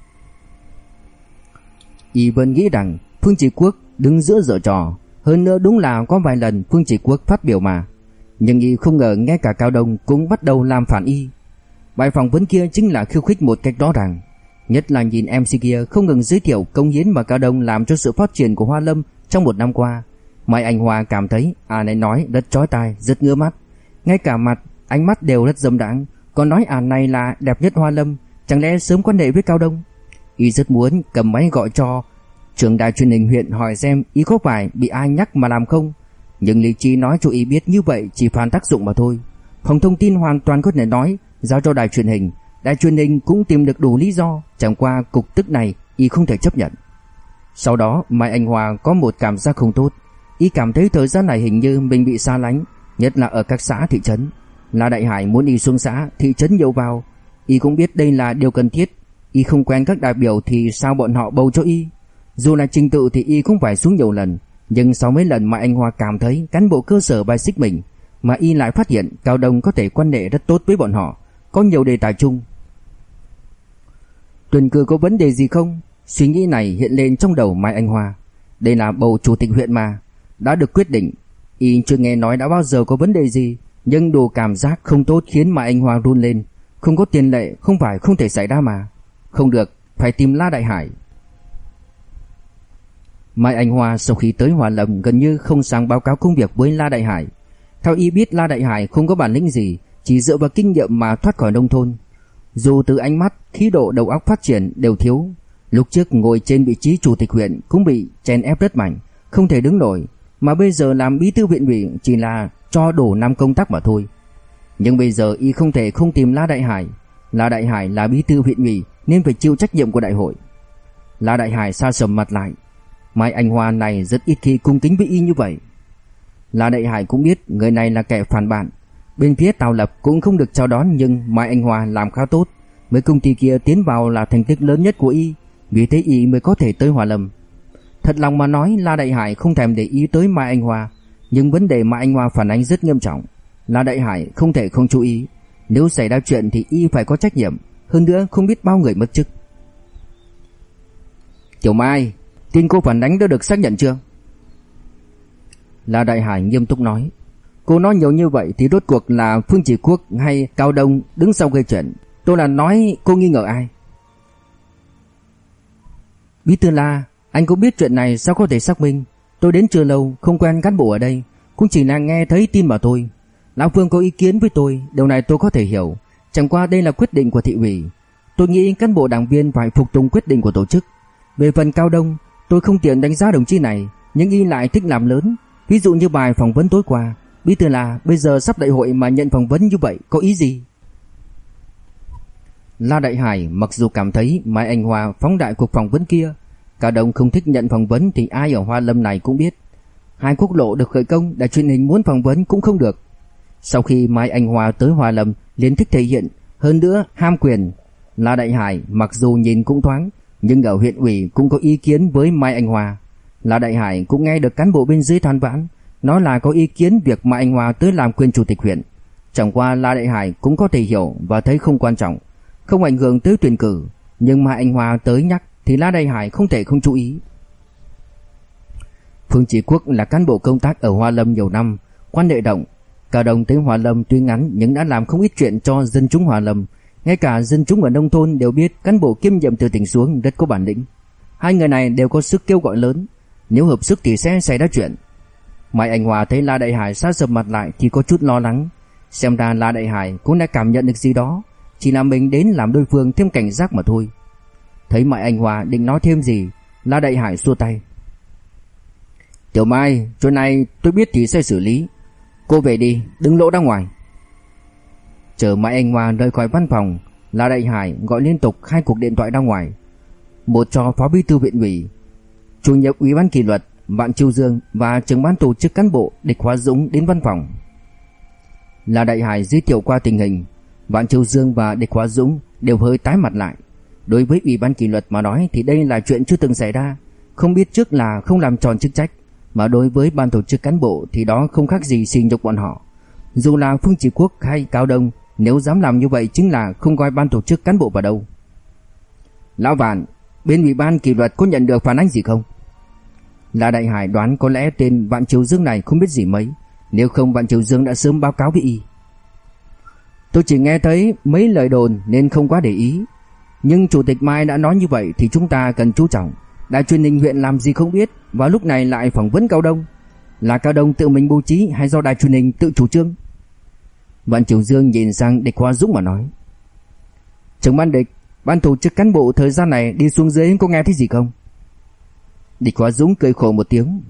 Y vẫn nghĩ rằng Phương Chỉ Quốc đứng giữa dở trò Hơn nữa đúng là có vài lần Phương Chỉ Quốc phát biểu mà. Nhưng y không ngờ ngay cả Cao Đông cũng bắt đầu làm phản y. Bài phỏng vấn kia chính là khiêu khích một cách rõ ràng. Nhất là nhìn MC kia không ngừng giới thiệu công hiến mà Cao Đông làm cho sự phát triển của Hoa Lâm trong một năm qua. Mai Anh Hoa cảm thấy à này nói rất chói tai, rất ngứa mắt. Ngay cả mặt, ánh mắt đều rất dâm đãng Còn nói à này là đẹp nhất Hoa Lâm Chẳng lẽ sớm quan hệ với Cao Đông Y rất muốn cầm máy gọi cho trưởng đài truyền hình huyện hỏi xem Y có phải bị ai nhắc mà làm không nhưng lý trí nói cho y biết như vậy chỉ phản tác dụng mà thôi. Phòng thông tin hoàn toàn có thể nói giao cho đài truyền hình, đài truyền hình cũng tìm được đủ lý do, chẳng qua cục tức này y không thể chấp nhận. Sau đó Mai Anh Hòa có một cảm giác không tốt, y cảm thấy thời gian này hình như mình bị xa lánh, nhất là ở các xã thị trấn. La Đại Hải muốn đi xuống xã, thị trấn nhiều vào, y cũng biết đây là điều cần thiết, y không quen các đại biểu thì sao bọn họ bầu cho y. Dù là trình tự thì y cũng phải xuống nhiều lần, nhưng sau mấy lần mà anh Hoa cảm thấy cán bộ cơ sở bài xích mình Mà y lại phát hiện Cao Đông có thể quan hệ rất tốt với bọn họ Có nhiều đề tài chung. Tuần cử có vấn đề gì không? Suy nghĩ này hiện lên trong đầu Mai Anh Hoa. Đây là bầu chủ tịch huyện mà Đã được quyết định. Y chưa nghe nói đã bao giờ có vấn đề gì. Nhưng đồ cảm giác không tốt khiến Mai Anh Hoa run lên Không có tiền lệ không phải không thể xảy ra mà Không được Phải tìm La Đại Hải Mai Anh Hoa sau khi tới Hòa Lâm gần như không sang báo cáo công việc với La Đại Hải. Theo y biết La Đại Hải không có bản lĩnh gì, chỉ dựa vào kinh nghiệm mà thoát khỏi nông thôn. Dù từ ánh mắt, khí độ đầu óc phát triển đều thiếu. Lúc trước ngồi trên vị trí chủ tịch huyện cũng bị chèn ép rất mạnh, không thể đứng nổi, mà bây giờ làm bí thư viện ủy chỉ là cho đổ năm công tác mà thôi. Nhưng bây giờ y không thể không tìm La Đại Hải. La Đại Hải là bí thư huyện ủy nên phải chịu trách nhiệm của đại hội. La Đại Hải xa sầm mặt lại, Mai Anh Hoa này rất ít khi cung kính với y như vậy. La Đại Hải cũng biết người này là kẻ phản bạn. Bên phía Tào Lập cũng không được chào đón nhưng Mai Anh Hoa làm khá tốt. Mới công ty kia tiến vào là thành tích lớn nhất của y, vì thế y mới có thể tới Hòa Lâm. Thật lòng mà nói La Đại Hải không thèm để ý tới Mai Anh Hoa, nhưng vấn đề mà Anh Hoa phản ánh rất nghiêm trọng. là Đại Hải không thể không chú ý, nếu xảy ra chuyện thì y phải có trách nhiệm, hơn nữa không biết bao người mất chức. Tiểu Mai, Tin cô phản ánh đã được xác nhận chưa? là Đại Hải nghiêm túc nói. Cô nói nhiều như vậy thì rốt cuộc là Phương Chỉ Quốc hay Cao Đông đứng sau gây chuyện. Tôi là nói cô nghi ngờ ai? Bí thư La, anh cũng biết chuyện này sao có thể xác minh? Tôi đến chưa lâu, không quen cán bộ ở đây, cũng chỉ là nghe thấy tin mà thôi. Lão Phương có ý kiến với tôi, điều này tôi có thể hiểu. Chẳng qua đây là quyết định của thị ủy. Tôi nghĩ cán bộ đảng viên phải phục tùng quyết định của tổ chức. Về phần Cao Đông, tôi không tiện đánh giá đồng chí này, nhưng y lại thích làm lớn. Ví dụ như bài phỏng vấn tối qua, Bí thư là bây giờ sắp đại hội mà nhận phỏng vấn như vậy có ý gì? La Đại Hải mặc dù cảm thấy Mai Anh hòa phóng đại cuộc phỏng vấn kia, Cao đồng không thích nhận phỏng vấn thì ai ở Hoa Lâm này cũng biết. Hai quốc lộ được khởi công, đã truyền hình muốn phỏng vấn cũng không được. Sau khi Mai Anh Hoa tới Hoa Lâm, liền thích thể hiện, hơn nữa ham quyền. La Đại Hải mặc dù nhìn cũng thoáng, nhưng ở huyện ủy cũng có ý kiến với Mai Anh Hoa. La Đại Hải cũng nghe được cán bộ bên dưới than vãn, nói là có ý kiến việc Mai Anh Hoa tới làm quyền chủ tịch huyện. Chẳng qua La Đại Hải cũng có thể hiểu và thấy không quan trọng, không ảnh hưởng tới tuyển cử, nhưng Mai Anh Hoa tới nhắc thì La Đại Hải không thể không chú ý. Phương Chỉ Quốc là cán bộ công tác ở Hoa Lâm nhiều năm, quan hệ động, Cả đồng tới Hoa Lâm tuy ngắn nhưng đã làm không ít chuyện cho dân chúng Hoa Lâm. Ngay cả dân chúng ở nông thôn đều biết cán bộ kiêm nhiệm từ tỉnh xuống rất có bản lĩnh. Hai người này đều có sức kêu gọi lớn. Nếu hợp sức thì sẽ xảy ra chuyện. Mai Anh Hòa thấy La Đại Hải sát sầm mặt lại thì có chút lo lắng. Xem ra La Đại Hải cũng đã cảm nhận được gì đó. Chỉ là mình đến làm đối phương thêm cảnh giác mà thôi. Thấy Mai Anh Hòa định nói thêm gì, La Đại Hải xua tay. Tiểu Mai, chuyện này tôi biết thì sẽ xử lý. Cô về đi, đứng lỗ ra ngoài. Chờ mọi anh Hoa rời khỏi văn phòng, La Đại Hải gọi liên tục hai cuộc điện thoại ra ngoài. Một cho phó bí thư viện ủy, chủ nhiệm ủy ban kỷ luật Vạn Chiêu Dương và trưởng ban tổ chức cán bộ Địch Hóa Dũng đến văn phòng. La Đại Hải giới thiệu qua tình hình, Vạn Châu Dương và Địch Hóa Dũng đều hơi tái mặt lại. Đối với ủy ban kỷ luật mà nói thì đây là chuyện chưa từng xảy ra, không biết trước là không làm tròn chức trách. Mà đối với ban tổ chức cán bộ thì đó không khác gì xin nhục bọn họ. Dù là Phương Chỉ Quốc hay Cao Đông, nếu dám làm như vậy chính là không coi ban tổ chức cán bộ vào đâu. Lão Vạn, bên ủy ban kỷ luật có nhận được phản ánh gì không? là Đại Hải đoán có lẽ tên Vạn Triều Dương này không biết gì mấy, nếu không Vạn Triều Dương đã sớm báo cáo với y. Tôi chỉ nghe thấy mấy lời đồn nên không quá để ý, nhưng chủ tịch Mai đã nói như vậy thì chúng ta cần chú trọng. Đài truyền hình huyện làm gì không biết, Và lúc này lại phỏng vấn Cao Đông. Là Cao Đông tự mình bố trí hay do đài truyền hình tự chủ trương? Vạn Triều Dương nhìn sang địch Hoa Dũng mà nói. Trưởng ban địch, Ban tổ chức cán bộ thời gian này đi xuống dưới có nghe thấy gì không? Địch Hoa Dũng cười khổ một tiếng.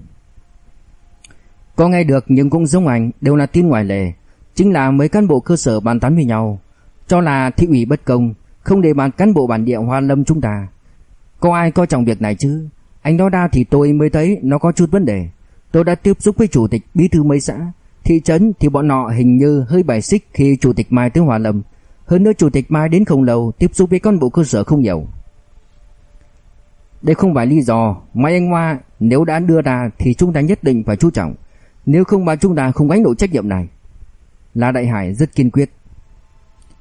Có nghe được nhưng cũng giống ảnh Đều là tin ngoài lề. Chính là mấy cán bộ cơ sở bàn tán với nhau. Cho là thị ủy bất công không để bàn cán bộ bản địa Hoa Lâm chúng ta. Có ai coi trọng việc này chứ? Anh nói ra thì tôi mới thấy nó có chút vấn đề. Tôi đã tiếp xúc với chủ tịch bí thư mấy xã. Thị trấn thì bọn nọ hình như hơi bài xích khi chủ tịch Mai tới Hòa Lâm. Hơn nữa chủ tịch Mai đến không lâu, Tiếp xúc với cán bộ cơ sở không nhiều. Đây không phải lý do. Mai anh Hoa, nếu đã đưa ra Thì chúng ta nhất định phải chú trọng. Nếu không mà chúng ta không gánh nổi trách nhiệm này. La Đại Hải rất kiên quyết.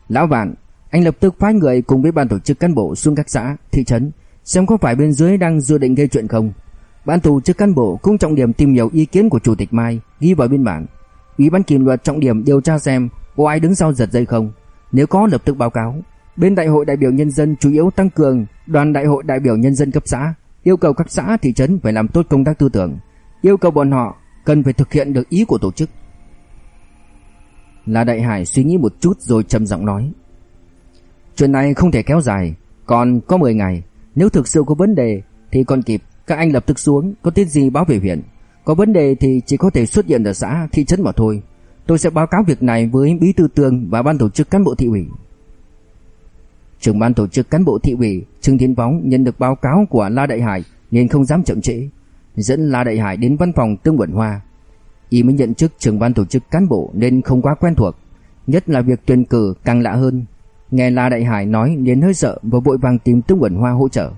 Lão Vạn anh lập tức phái người cùng với ban tổ chức cán bộ xuống các xã, thị trấn xem có phải bên dưới đang dự định gây chuyện không. Ban tổ chức cán bộ cũng trọng điểm tìm hiểu ý kiến của chủ tịch Mai ghi vào biên bản. Ủy ban kỷ luật trọng điểm điều tra xem có ai đứng sau giật dây không. Nếu có lập tức báo cáo. Bên đại hội đại biểu nhân dân chủ yếu tăng cường đoàn đại hội đại biểu nhân dân cấp xã, yêu cầu các xã thị trấn phải làm tốt công tác tư tưởng, yêu cầu bọn họ cần phải thực hiện được ý của tổ chức. La Đại Hải suy nghĩ một chút rồi trầm giọng nói: "Chuyện này không thể kéo dài, còn có 10 ngày, nếu thực sự có vấn đề thì còn kịp, các anh lập tức xuống, có tin gì báo về huyện. Có vấn đề thì chỉ có thể xuất hiện ở xã, thị trấn mà thôi. Tôi sẽ báo cáo việc này với bí thư tường và ban tổ chức cán bộ thị ủy. Trưởng ban tổ chức cán bộ thị ủy Trương Thiên Võng nhận được báo cáo của La Đại Hải nên không dám chậm trễ, dẫn La Đại Hải đến văn phòng Tương Quẩn Hoa. Y mới nhận chức trưởng ban tổ chức cán bộ nên không quá quen thuộc, nhất là việc tuyển cử càng lạ hơn. Nghe La Đại Hải nói liền hơi sợ và vội vàng tìm Tương Quẩn Hoa hỗ trợ.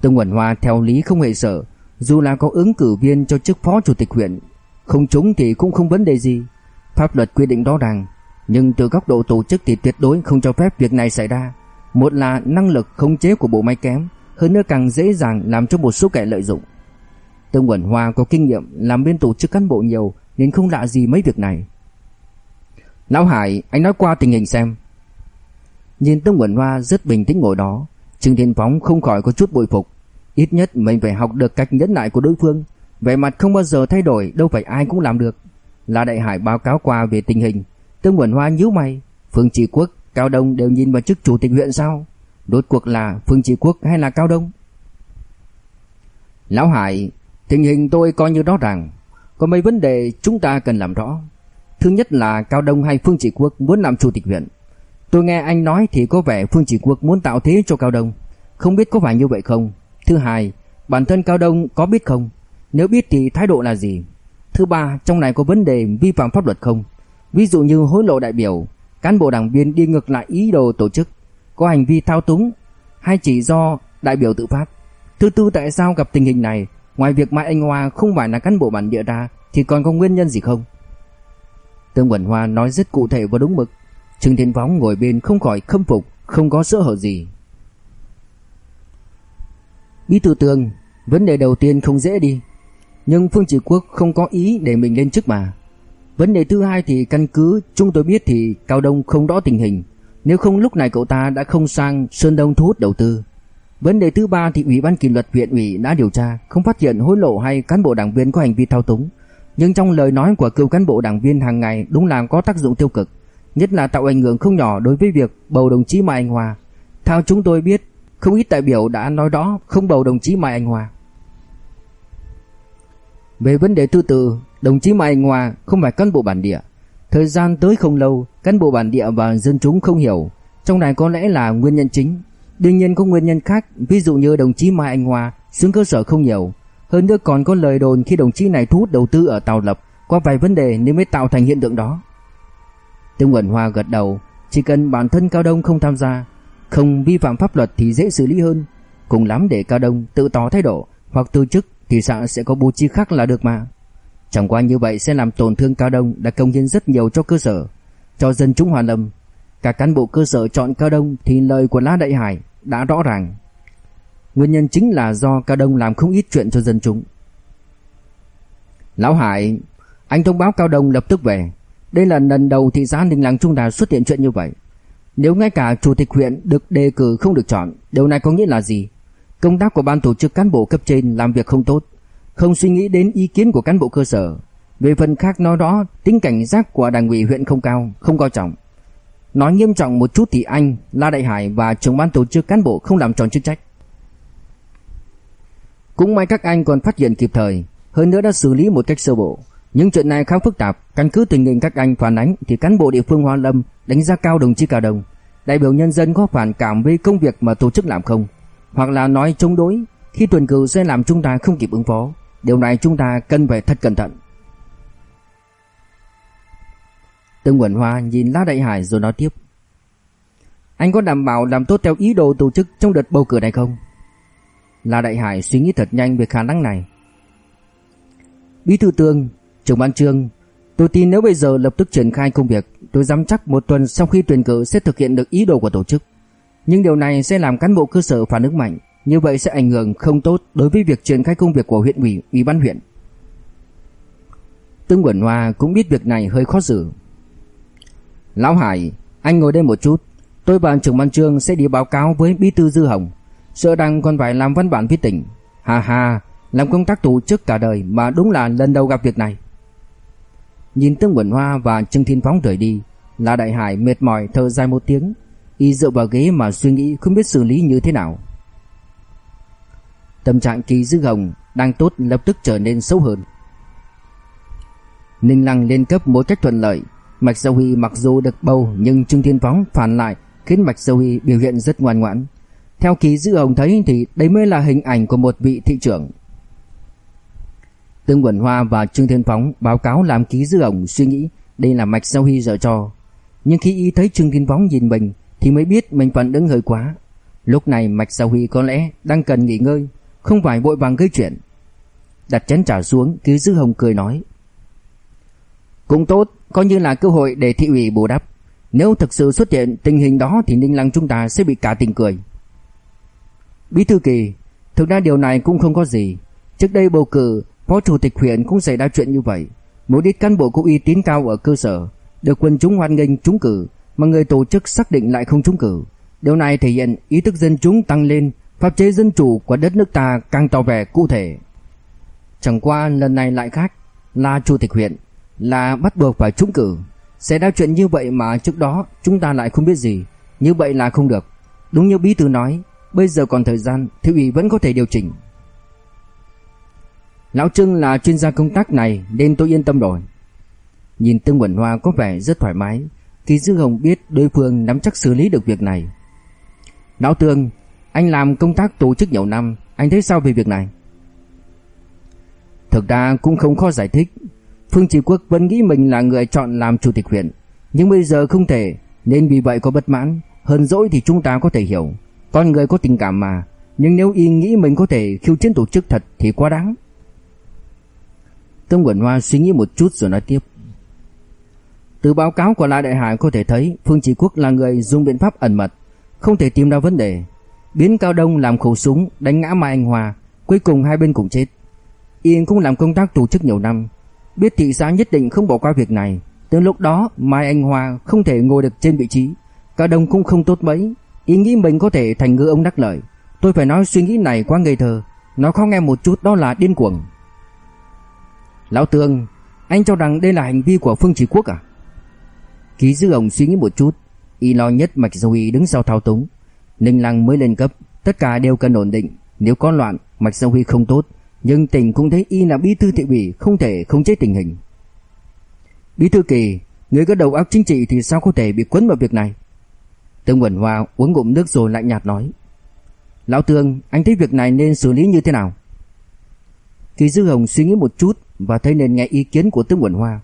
Tương Quẩn Hoa theo lý không hề sợ, dù là có ứng cử viên cho chức phó chủ tịch huyện, không trúng thì cũng không vấn đề gì. Pháp luật quy định rõ ràng, nhưng từ góc độ tổ chức thì tuyệt đối không cho phép việc này xảy ra. Một là năng lực khống chế của bộ máy kém, hơn nữa càng dễ dàng làm cho một số kẻ lợi dụng. Tương Quẩn Hoa có kinh nghiệm làm bên tổ chức cán bộ nhiều nên không lạ gì mấy việc này. Lão Hải, anh nói qua tình hình xem. Nhìn Tống Quẩn Hoa rất bình tĩnh ngồi đó, Trương Thiên Phóng không khỏi có chút bội phục. Ít nhất mình phải học được cách nhẫn nại của đối phương, vẻ mặt không bao giờ thay đổi, đâu phải ai cũng làm được. La Đại Hải báo cáo qua về tình hình, Tống Quẩn Hoa nhíu mày, Phương trị Quốc, Cao Đông đều nhìn vào chức chủ tịch huyện sao? Đốt cuộc là Phương trị Quốc hay là Cao Đông? Lão Hải, tình hình tôi coi như rõ ràng, có mấy vấn đề chúng ta cần làm rõ. Thứ nhất là Cao Đông hay Phương trị Quốc muốn làm chủ tịch huyện. Tôi nghe anh nói thì có vẻ Phương Chỉ Quốc muốn tạo thế cho Cao Đông, không biết có phải như vậy không? Thứ hai, bản thân Cao Đông có biết không? Nếu biết thì thái độ là gì? Thứ ba, trong này có vấn đề vi phạm pháp luật không? Ví dụ như hối lộ đại biểu, cán bộ đảng viên đi ngược lại ý đồ tổ chức, có hành vi thao túng hay chỉ do đại biểu tự phát. Thứ tư tại sao gặp tình hình này, ngoài việc Mai Anh Hoa không phải là cán bộ bản địa ra thì còn có nguyên nhân gì không? Tương Quẩn Hoa nói rất cụ thể và đúng mực. Trương Thiên võng ngồi bên không khỏi khâm phục, không có sơ hở gì. Bí thư tường vấn đề đầu tiên không dễ đi, nhưng Phương Chỉ Quốc không có ý để mình lên chức mà. Vấn đề thứ hai thì căn cứ chúng tôi biết thì Cao Đông không rõ tình hình, nếu không lúc này cậu ta đã không sang Sơn Đông thu hút đầu tư. Vấn đề thứ ba thì Ủy ban kỷ luật huyện ủy đã điều tra, không phát hiện hối lộ hay cán bộ đảng viên có hành vi thao túng. Nhưng trong lời nói của cựu cán bộ đảng viên hàng ngày đúng là có tác dụng tiêu cực, nhất là tạo ảnh hưởng không nhỏ đối với việc bầu đồng chí Mai Anh Hòa. Theo chúng tôi biết, không ít đại biểu đã nói đó không bầu đồng chí Mai Anh Hòa. Về vấn đề tư tử, đồng chí Mai Anh Hòa không phải cán bộ bản địa. Thời gian tới không lâu, cán bộ bản địa và dân chúng không hiểu, trong này có lẽ là nguyên nhân chính. Đương nhiên có nguyên nhân khác, ví dụ như đồng chí Mai Anh Hòa xuống cơ sở không nhiều. Hơn nữa còn có lời đồn khi đồng chí này thu hút đầu tư ở Tàu Lập có vài vấn đề nên mới tạo thành hiện tượng đó. Tương Quẩn Hoa gật đầu, chỉ cần bản thân Cao Đông không tham gia, không vi phạm pháp luật thì dễ xử lý hơn. Cùng lắm để Cao Đông tự tỏ thái độ hoặc từ chức thì xã sẽ có bố trí khác là được mà. Chẳng qua như vậy sẽ làm tổn thương Cao Đông đã công hiến rất nhiều cho cơ sở, cho dân chúng Hòa Lâm. Cả cán bộ cơ sở chọn Cao Đông thì lời của lá Đại Hải đã rõ ràng. Nguyên nhân chính là do Cao Đông làm không ít chuyện cho dân chúng. Lão Hải, anh thông báo Cao Đông lập tức về. Đây là lần đầu thị xã Ninh Lăng Trung Đà xuất hiện chuyện như vậy. Nếu ngay cả chủ tịch huyện được đề cử không được chọn, điều này có nghĩa là gì? Công tác của ban tổ chức cán bộ cấp trên làm việc không tốt, không suy nghĩ đến ý kiến của cán bộ cơ sở. Về phần khác nói đó, tính cảnh giác của đảng ủy huyện không cao, không coi trọng. Nói nghiêm trọng một chút thì anh, La Đại Hải và trưởng ban tổ chức cán bộ không làm tròn chức trách. Cũng may các anh còn phát hiện kịp thời, hơn nữa đã xử lý một cách sơ bộ những chuyện này khá phức tạp, căn cứ tình hình các anh phản ánh thì cán bộ địa phương Hoa Lâm đánh giá cao đồng chí Cao Đồng. Đại biểu nhân dân có phản cảm với công việc mà tổ chức làm không? Hoặc là nói chống đối khi tuần cử sẽ làm chúng ta không kịp ứng phó. Điều này chúng ta cần phải thật cẩn thận. Tương Quẩn Hoa nhìn La Đại Hải rồi nói tiếp. Anh có đảm bảo làm tốt theo ý đồ tổ chức trong đợt bầu cử này không? La Đại Hải suy nghĩ thật nhanh về khả năng này. Bí thư Tương, trưởng ban trương tôi tin nếu bây giờ lập tức triển khai công việc, tôi dám chắc một tuần sau khi tuyển cử sẽ thực hiện được ý đồ của tổ chức. Nhưng điều này sẽ làm cán bộ cơ sở phản ứng mạnh, như vậy sẽ ảnh hưởng không tốt đối với việc triển khai công việc của huyện ủy, ủy ban huyện. Tương Quẩn Hoa cũng biết việc này hơi khó xử. Lão Hải, anh ngồi đây một chút, tôi và trưởng ban trương sẽ đi báo cáo với bí thư Dư Hồng. Sợ rằng còn phải làm văn bản với tỉnh. Hà hà, làm công tác tổ chức cả đời mà đúng là lần đầu gặp việc này. Nhìn Tương Quẩn Hoa và Trương Thiên Phóng rời đi, La Đại Hải mệt mỏi thở dài một tiếng, y dựa vào ghế mà suy nghĩ không biết xử lý như thế nào. Tâm trạng Kỳ Dư Hồng đang tốt lập tức trở nên xấu hơn. Ninh Lăng lên cấp một cách thuận lợi, Mạch Sâu Huy mặc dù được bầu nhưng Trương Thiên Phóng phản lại khiến Mạch Sâu Huy biểu hiện rất ngoan ngoãn. Theo Kỳ Dư Hồng thấy thì đây mới là hình ảnh của một vị thị trưởng. Tương Quẩn Hoa và Trương Thiên Phóng báo cáo làm Ký Dư Hồng suy nghĩ đây là Mạch sau Huy dở cho. Nhưng khi y thấy Trương Thiên Phóng nhìn mình thì mới biết mình phản ứng hơi quá. Lúc này Mạch sau Huy có lẽ đang cần nghỉ ngơi, không phải vội vàng gây chuyện. Đặt chén trà xuống, Ký Dư Hồng cười nói. Cũng tốt, coi như là cơ hội để thị ủy bù đắp. Nếu thực sự xuất hiện tình hình đó thì Ninh Lăng chúng ta sẽ bị cả tình cười. Bí thư kỳ, thực ra điều này cũng không có gì. Trước đây bầu cử Phó chủ tịch huyện cũng xảy ra chuyện như vậy. Một ít cán bộ có uy tín cao ở cơ sở, Được quân chúng hoan nghênh trúng cử, Mà người tổ chức xác định lại không trúng cử. Điều này thể hiện ý thức dân chúng tăng lên, Pháp chế dân chủ của đất nước ta càng tỏ vẻ cụ thể. Chẳng qua lần này lại khác, Là chủ tịch huyện, Là bắt buộc phải trúng cử. Sẽ ra chuyện như vậy mà trước đó chúng ta lại không biết gì, Như vậy là không được. Đúng như Bí Thư nói, Bây giờ còn thời gian Thị ủy vẫn có thể điều chỉnh. Lão Trưng là chuyên gia công tác này, Nên tôi yên tâm rồi. Nhìn Tương Quẩn Hoa có vẻ rất thoải mái Kỳ Dư Hồng biết đối phương nắm chắc xử lý được việc này. Lão Tương, Anh làm công tác tổ chức nhiều năm, Anh thấy sao về việc này? Thực ra cũng không khó giải thích. Phương Chỉ Quốc vẫn nghĩ mình là người chọn làm chủ tịch huyện, Nhưng bây giờ không thể, Nên vì vậy có bất mãn. Hơn dỗi thì chúng ta có thể hiểu. Con người có tình cảm mà, Nhưng nếu y nghĩ mình có thể khiêu chiến tổ chức thật Thì quá đáng. Tương Quẩn Hoa suy nghĩ một chút rồi nói tiếp. Từ báo cáo của La Đại Hải có thể thấy, Phương Chỉ Quốc là người dùng biện pháp ẩn mật, Không thể tìm ra vấn đề. Biến Cao Đông làm khẩu súng, Đánh ngã Mai Anh Hòa Cuối cùng hai bên cùng chết. Yên cũng làm công tác tổ chức nhiều năm. Biết thị xã nhất định không bỏ qua việc này Từ lúc đó Mai Anh Hòa không thể ngồi được trên vị trí. Cao Đông cũng không tốt mấy, Ý nghĩ mình có thể thành ngư ông đắc lợi. Tôi phải nói suy nghĩ này quá ngây thơ, Nó khó nghe một chút, đó là điên cuồng. Lão Tương, Anh cho rằng đây là hành vi của Phương Chỉ Quốc à? Ký dư ông suy nghĩ một chút, Y lo nhất Mạch Dâu Y đứng sau thao túng. Ninh Lăng mới lên cấp, Tất cả đều cần ổn định. Nếu có loạn, Mạch Dâu y không tốt, Nhưng tỉnh cũng thấy Y là bí thư thị ủy, Không thể không chế tình hình. Bí thư kỳ, Người có đầu óc chính trị thì sao có thể bị quấn vào việc này? Tương Quẩn Hoa uống ngụm nước rồi lạnh nhạt nói. Lão Tương, Anh thấy việc này nên xử lý như thế nào? Kỳ Dư Hồng suy nghĩ một chút và thấy nên nghe ý kiến của tướng Quẩn Hoa.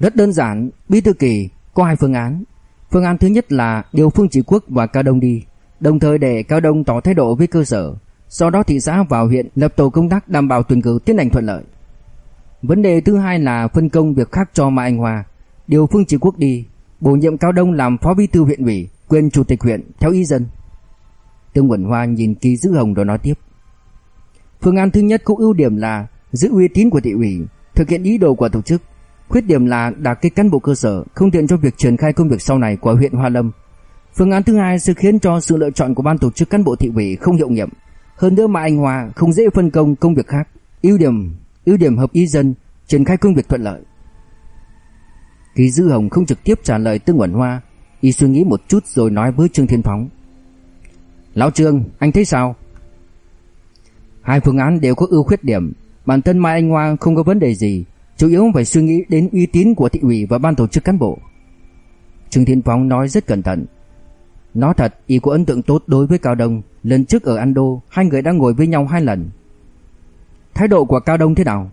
Rất đơn giản, Bí thư kỳ có hai phương án. Phương án thứ nhất là điều Phương Chỉ Quốc và Cao Đông đi, đồng thời để Cao Đông tỏ thái độ với cơ sở, sau đó thị xã vào huyện lập tổ công tác đảm bảo tuyển cử tiến hành thuận lợi. Vấn đề thứ hai là phân công việc khác cho Mai Anh Hòa, điều Phương Chỉ Quốc đi, bổ nhiệm Cao Đông làm phó bí thư huyện ủy, quyền chủ tịch huyện theo ý dân. Tương Quẩn Hoa nhìn Kỳ Dư Hồng rồi nói tiếp. Phương án thứ nhất có ưu điểm là giữ uy tín của thị ủy, thực hiện ý đồ của tổ chức. Khuyết điểm là đả kích cán bộ cơ sở, không tiện cho việc triển khai công việc sau này của huyện Hoa Lâm. Phương án thứ hai sẽ khiến cho sự lựa chọn của ban tổ chức cán bộ thị ủy không hiệu nghiệm. Hơn nữa mà anh Hoa không dễ phân công công việc khác. Ưu điểm, ưu điểm hợp ý dân, triển khai công việc thuận lợi. Kỳ Dư Hồng không trực tiếp trả lời Tương Uẩn Hoa, y suy nghĩ một chút rồi nói với Trương Thiên Phóng. Lão Trương, anh thấy sao? Hai phương án đều có ưu khuyết điểm, bản thân Mai Anh Hoa không có vấn đề gì, chủ yếu phải suy nghĩ đến uy tín của thị ủy và ban tổ chức cán bộ. Trương Thiên Phong nói rất cẩn thận. nó thật, y có ấn tượng tốt đối với Cao Đông, lần trước ở Ando, hai người đã ngồi với nhau hai lần. Thái độ của Cao Đông thế nào?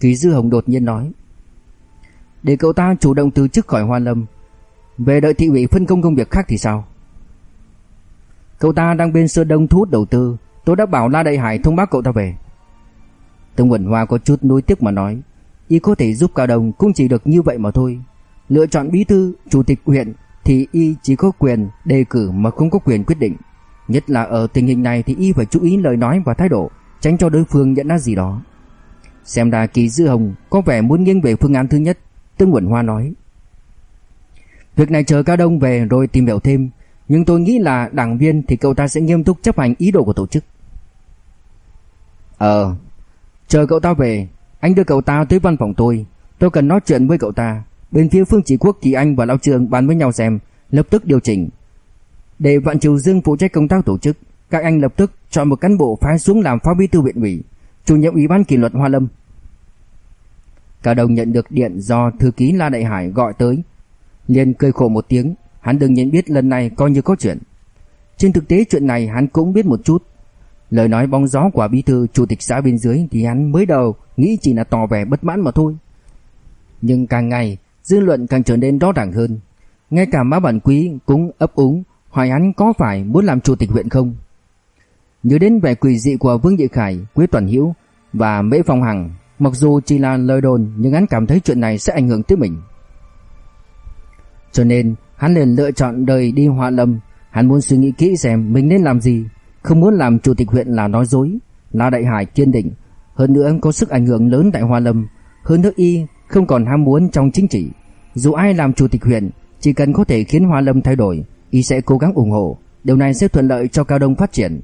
ký Dư Hồng đột nhiên nói. Để cậu ta chủ động từ chức khỏi Hoa Lâm, về đợi thị ủy phân công công việc khác thì sao? Cậu ta đang bên Sơn Đông thu hút đầu tư, tôi đã bảo La Đại Hải thông báo cậu ta về. Tông Quẩn Hoa có chút nuối tiếc mà nói, y có thể giúp Cao Đồng cũng chỉ được như vậy mà thôi. Lựa chọn bí thư, chủ tịch huyện thì y chỉ có quyền đề cử mà không có quyền quyết định. Nhất là ở tình hình này thì y phải chú ý lời nói và thái độ, tránh cho đối phương nhận ra gì đó. Xem ra Kỳ Dư Hồng có vẻ muốn nghiêng về phương án thứ nhất, Tương Quẩn Hoa nói. Việc này chờ Cao Đông về rồi tìm hiểu thêm, nhưng tôi nghĩ là đảng viên thì cậu ta sẽ nghiêm túc chấp hành ý đồ của tổ chức. Ờ, chờ cậu ta về, anh đưa cậu ta tới văn phòng tôi, tôi cần nói chuyện với cậu ta. Bên phía Phương Chỉ Quốc thì anh và lão Trường bàn với nhau xem, lập tức điều chỉnh. Để Vạn Triều Dương phụ trách công tác tổ chức, các anh lập tức chọn một cán bộ phái xuống làm phó bí thư huyện ủy, chủ nhiệm ủy ban kỷ luật Hoa Lâm. Cả đồng nhận được điện do thư ký La Đại Hải gọi tới, liền cười khổ một tiếng, hắn đương nhiên biết lần này coi như có chuyện. Trên thực tế chuyện này hắn cũng biết một chút, Lời nói bóng gió của bí thư chủ tịch xã bên dưới thì hắn mới đầu nghĩ chỉ là tỏ vẻ bất mãn mà thôi. Nhưng càng ngày, dư luận càng trở nên rõ ràng hơn. Ngay cả má bản quý cũng ấp úng hỏi hắn có phải muốn làm chủ tịch huyện không. Nhớ đến vẻ quỷ dị của Vương Dị Khải, Quế Toàn Hiễu và Mễ Phong Hằng, mặc dù chỉ là lời đồn nhưng hắn cảm thấy chuyện này sẽ ảnh hưởng tới mình. Cho nên, hắn liền lựa chọn đời đi Hoa Lâm, hắn muốn suy nghĩ kỹ xem mình nên làm gì. Không muốn làm chủ tịch huyện là nói dối là đại hải kiên định, hơn nữa có sức ảnh hưởng lớn tại Hoa Lâm, hơn nữa y không còn ham muốn trong chính trị. Dù ai làm chủ tịch huyện, chỉ cần có thể khiến Hoa Lâm thay đổi, y sẽ cố gắng ủng hộ, điều này sẽ thuận lợi cho Cao Đông phát triển.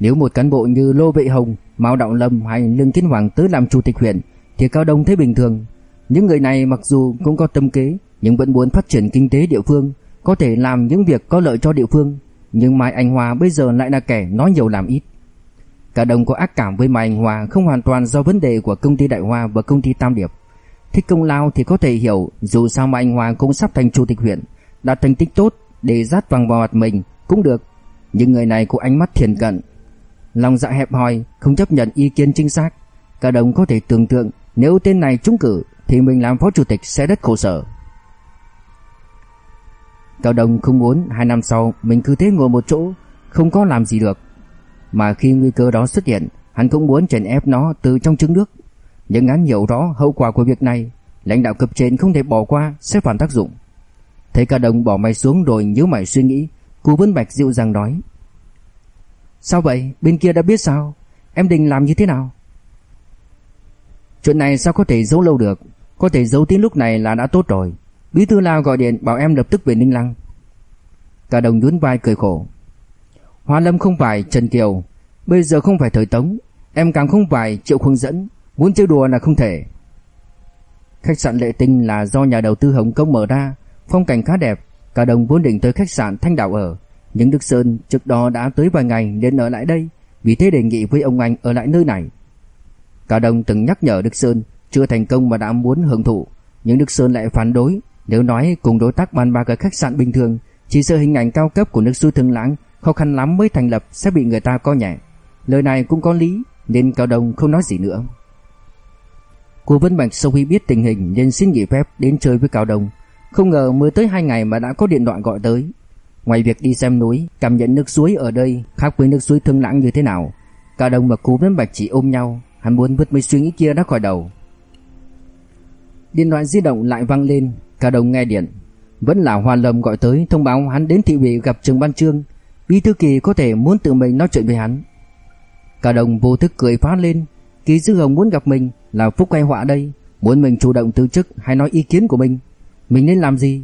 Nếu một cán bộ như Lô Vệ Hồng, Mao Đạo Lâm hay Lương Kiến Hoàng tới làm chủ tịch huyện thì Cao Đông thấy bình thường. Những người này mặc dù cũng có tâm kế nhưng vẫn muốn phát triển kinh tế địa phương, có thể làm những việc có lợi cho địa phương. Nhưng Mai Anh Hòa bây giờ lại là kẻ nói nhiều làm ít. Cả đồng có ác cảm với Mai Anh Hòa không hoàn toàn do vấn đề của công ty Đại Hoa và công ty Tam Điệp. Thích công lao thì có thể hiểu dù sao Mai Anh Hòa cũng sắp thành chủ tịch huyện, đạt thành tích tốt để rát vàng vào mặt mình cũng được. Nhưng người này có ánh mắt thiền cận, lòng dạ hẹp hòi, không chấp nhận ý kiến chính xác. Cả đồng có thể tưởng tượng nếu tên này trúng cử thì mình làm phó chủ tịch sẽ rất khổ sở. Cao Đông không muốn hai năm sau mình cứ thế ngồi một chỗ, không có làm gì được. Mà khi nguy cơ đó xuất hiện, hắn cũng muốn chèn ép nó từ trong trứng nước. Nhưng hắn hiểu rõ hậu quả của việc này, lãnh đạo cấp trên không thể bỏ qua sẽ phản tác dụng. Thấy Cao Đông bỏ máy xuống rồi nhíu mày suy nghĩ, cố Vân Bạch dịu dàng nói: "Sao vậy? Bên kia đã biết sao? Em định làm như thế nào?" Chuyện này sao có thể giấu lâu được, có thể giấu đến lúc này là đã tốt rồi. Bí thư Lao gọi điện bảo em lập tức về Ninh Lăng. Cả đồng nhún vai cười khổ. Hoa Lâm không phải Trần Kiều, bây giờ không phải thời Tống, em càng không phải Triệu Khương dẫn, muốn chơi đùa là không thể. Khách sạn Lệ Tinh là do nhà đầu tư Hồng Kông mở ra, phong cảnh khá đẹp, cả đồng vốn định tới khách sạn Thanh Đảo ở, nhưng Đức Sơn trước đó đã tới vài ngày nên ở lại đây, vì thế đề nghị với ông anh ở lại nơi này. Cả đồng từng nhắc nhở Đức Sơn chưa thành công mà đã muốn hưởng thụ, nhưng Đức Sơn lại phản đối, nếu nói cùng đối tác bàn bạc ở khách sạn bình thường, chỉ sợ hình ảnh cao cấp của nước suối Thương Lãng khó khăn lắm mới thành lập sẽ bị người ta coi nhẹ. Lời này cũng có lý, nên Cao Đông không nói gì nữa. Cô Vân Bạch sau khi biết tình hình nên xin nghỉ phép đến chơi với Cao Đông. Không ngờ mới tới hai ngày mà đã có điện thoại gọi tới. Ngoài việc đi xem núi, cảm nhận nước suối ở đây khác với nước suối Thương Lãng như thế nào, Cao Đông và cô Vân Bạch chỉ ôm nhau, hắn muốn vứt mấy suy nghĩ kia ra khỏi đầu. Điện thoại di động lại vang lên, Cả đồng nghe điện. Vẫn là Hoa Lâm gọi tới thông báo hắn đến thị ủy gặp Trường Ban Trương. Bí thư kỳ có thể muốn tự mình nói chuyện với hắn. Cả đồng vô thức cười phá lên. Kỳ Dư Hồng muốn gặp mình là phúc hay họa đây? Muốn mình chủ động từ chức hay nói ý kiến của mình? Mình nên làm gì?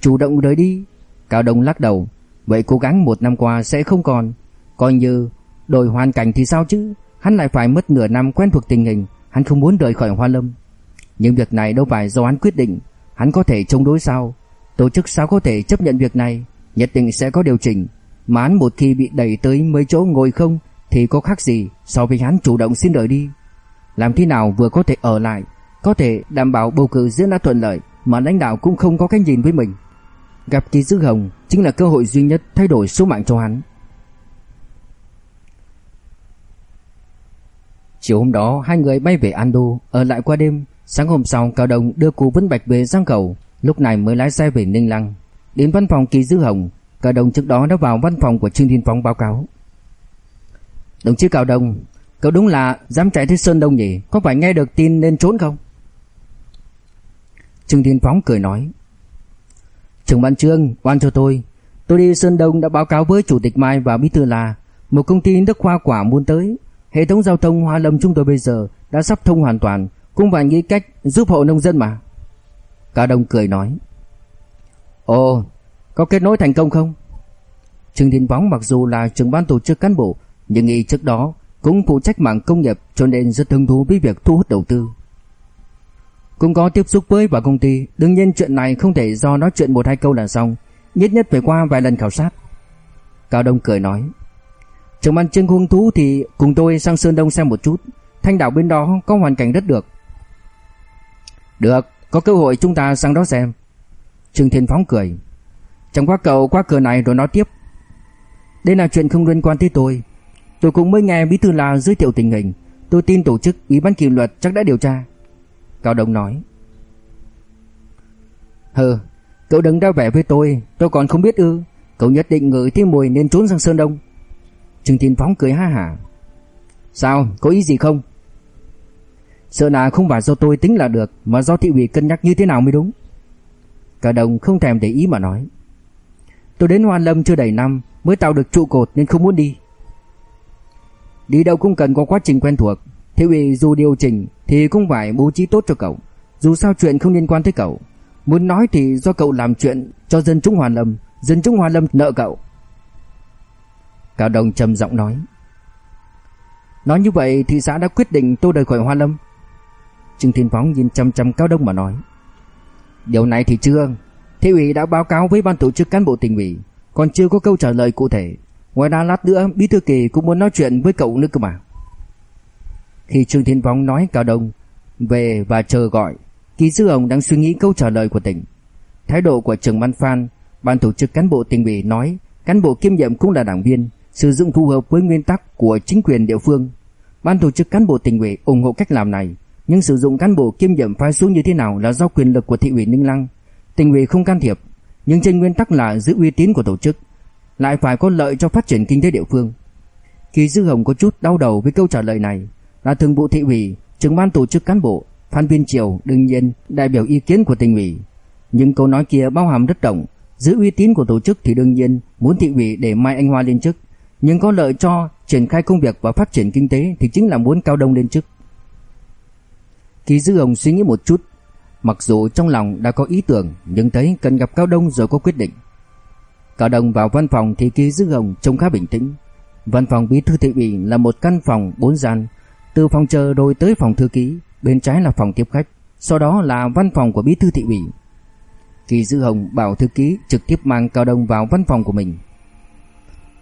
Chủ động rời đi. Cao Đông lắc đầu. Vậy cố gắng một năm qua sẽ không còn. Coi như đổi hoàn cảnh thì sao chứ? Hắn lại phải mất nửa năm quen thuộc tình hình. Hắn không muốn rời khỏi Hoa Lâm. Nhưng việc này đâu phải do hắn quyết định. Hắn có thể chống đối sao? Tổ chức sao có thể chấp nhận việc này? Nhất định sẽ có điều chỉnh. Mà hắn một khi bị đẩy tới mấy chỗ ngồi không, Thì có khác gì so với hắn chủ động xin rời đi? Làm thế nào vừa có thể ở lại, Có thể đảm bảo bầu cử diễn ra thuận lợi, Mà lãnh đạo cũng không có cái nhìn với mình? Gặp Kỳ Dư Hồng Chính là cơ hội duy nhất thay đổi số mạng cho hắn. Chiều hôm đó, hai người bay về Ando, Ở lại qua đêm. Sáng hôm sau, Cao Đông đưa cô Vân Bạch về Giang Cầu Lúc này mới lái xe về Ninh Lăng. Đến văn phòng Kỳ Dư Hồng, Cao Đông trước đó đã vào văn phòng của Trương Thiên Phong báo cáo. Đồng chí Cao Đông, Cậu đúng là dám chạy tới Sơn Đông nhỉ? Có phải nghe được tin nên trốn không? Trương Thiên Phong cười nói, Trưởng ban trương oan cho tôi. Tôi đi Sơn Đông đã báo cáo với Chủ tịch Mai và Bí thư là Một công ty nước hoa quả muốn tới. Hệ thống giao thông Hoa Lâm chúng tôi bây giờ đã sắp thông hoàn toàn cũng phải nghĩ cách giúp hộ nông dân mà. Cao Đông cười nói. Ồ, Có kết nối thành công không? Trương Thiên Võng mặc dù là trưởng ban tổ chức cán bộ, Nhưng y trước đó Cũng phụ trách mạng công nghiệp Cho nên rất hứng thú với việc thu hút đầu tư. Cũng có tiếp xúc với và công ty, Đương nhiên chuyện này không thể do nói chuyện một hai câu là xong Nhất nhất phải qua vài lần khảo sát. Cao Đông cười nói. Trưởng ban trương Hương thú thì cùng tôi sang Sơn Đông xem một chút, Thanh đảo bên đó có hoàn cảnh rất được được, có cơ hội chúng ta sang đó xem. Trương Thiên Phóng cười. Chẳng qua cậu qua cửa này rồi nói tiếp. Đây là chuyện không liên quan tới tôi. Tôi cũng mới nghe Bí Thư là giới thiệu tình hình. Tôi tin tổ chức Ủy ban kỷ luật chắc đã điều tra. Cao Đông nói. Hừ, cậu đừng đau vẻ với tôi, tôi còn không biết ư. Cậu nhất định ngửi thấy mùi nên trốn sang Sơn Đông. Trương Thiên Phóng cười ha hả. Sao, có ý gì không? Sợ là không phải do tôi tính là được, Mà do thị ủy cân nhắc như thế nào mới đúng. Cả đồng không thèm để ý mà nói. Tôi đến Hoa Lâm chưa đầy năm, Mới tạo được trụ cột nên không muốn đi. Đi đâu cũng cần có quá trình quen thuộc. Thị ủy dù điều chỉnh Thì cũng phải bố trí tốt cho cậu. Dù sao chuyện không liên quan tới cậu. Muốn nói thì do cậu làm chuyện cho dân chúng Hoa Lâm, Dân chúng Hoa Lâm nợ cậu. Cao đồng trầm giọng nói. Nói như vậy thị xã đã quyết định tôi rời khỏi Hoa Lâm. Trương Thiên Phóng nhìn chăm chăm Cao Đông mà nói. Điều này thì chưa. Thị ủy đã báo cáo với ban tổ chức cán bộ tỉnh ủy, Còn chưa có câu trả lời cụ thể. Ngoài ra lát nữa, Bí Thư Kỳ cũng muốn nói chuyện với cậu nữa cơ mà. Khi Trương Thiên Phóng nói Cao Đông, Về và chờ gọi Kỳ Dư Hồng đang suy nghĩ câu trả lời của tỉnh. Thái độ của trưởng ban Phan, Ban tổ chức cán bộ tỉnh ủy nói, Cán bộ kiêm nhiệm cũng là đảng viên, Sử dụng phù hợp với nguyên tắc của chính quyền địa phương. Ban tổ chức cán bộ tỉnh ủy ủng hộ cách làm này. Nhưng sử dụng cán bộ kiêm nhiệm phái xuống như thế nào Là do quyền lực của thị ủy Ninh Lăng. Tỉnh ủy không can thiệp, Nhưng trên nguyên tắc là giữ uy tín của tổ chức, Lại phải có lợi cho phát triển kinh tế địa phương. Kỳ Dư Hồng có chút đau đầu với câu trả lời này, Là thường vụ thị ủy, trưởng ban tổ chức cán bộ, Phan Viên Triều đương nhiên đại biểu ý kiến của tỉnh ủy. Nhưng câu nói kia bao hàm rất rộng, Giữ uy tín của tổ chức thì đương nhiên muốn thị ủy để Mai Anh Hoa lên chức, Nhưng có lợi cho triển khai công việc và phát triển kinh tế thì chính là muốn Cao Đông lên chức. Kỳ Dư Hồng suy nghĩ một chút. Mặc dù trong lòng đã có ý tưởng, Nhưng thấy cần gặp Cao Đông rồi có quyết định. Cao Đông vào văn phòng thì Kỳ Dư Hồng trông khá bình tĩnh. Văn phòng bí thư thị ủy là một căn phòng bốn gian. Từ phòng chờ rồi tới phòng thư ký, Bên trái là phòng tiếp khách, Sau đó là văn phòng của bí thư thị ủy. Kỳ Dư Hồng bảo thư ký trực tiếp mang Cao Đông vào văn phòng của mình.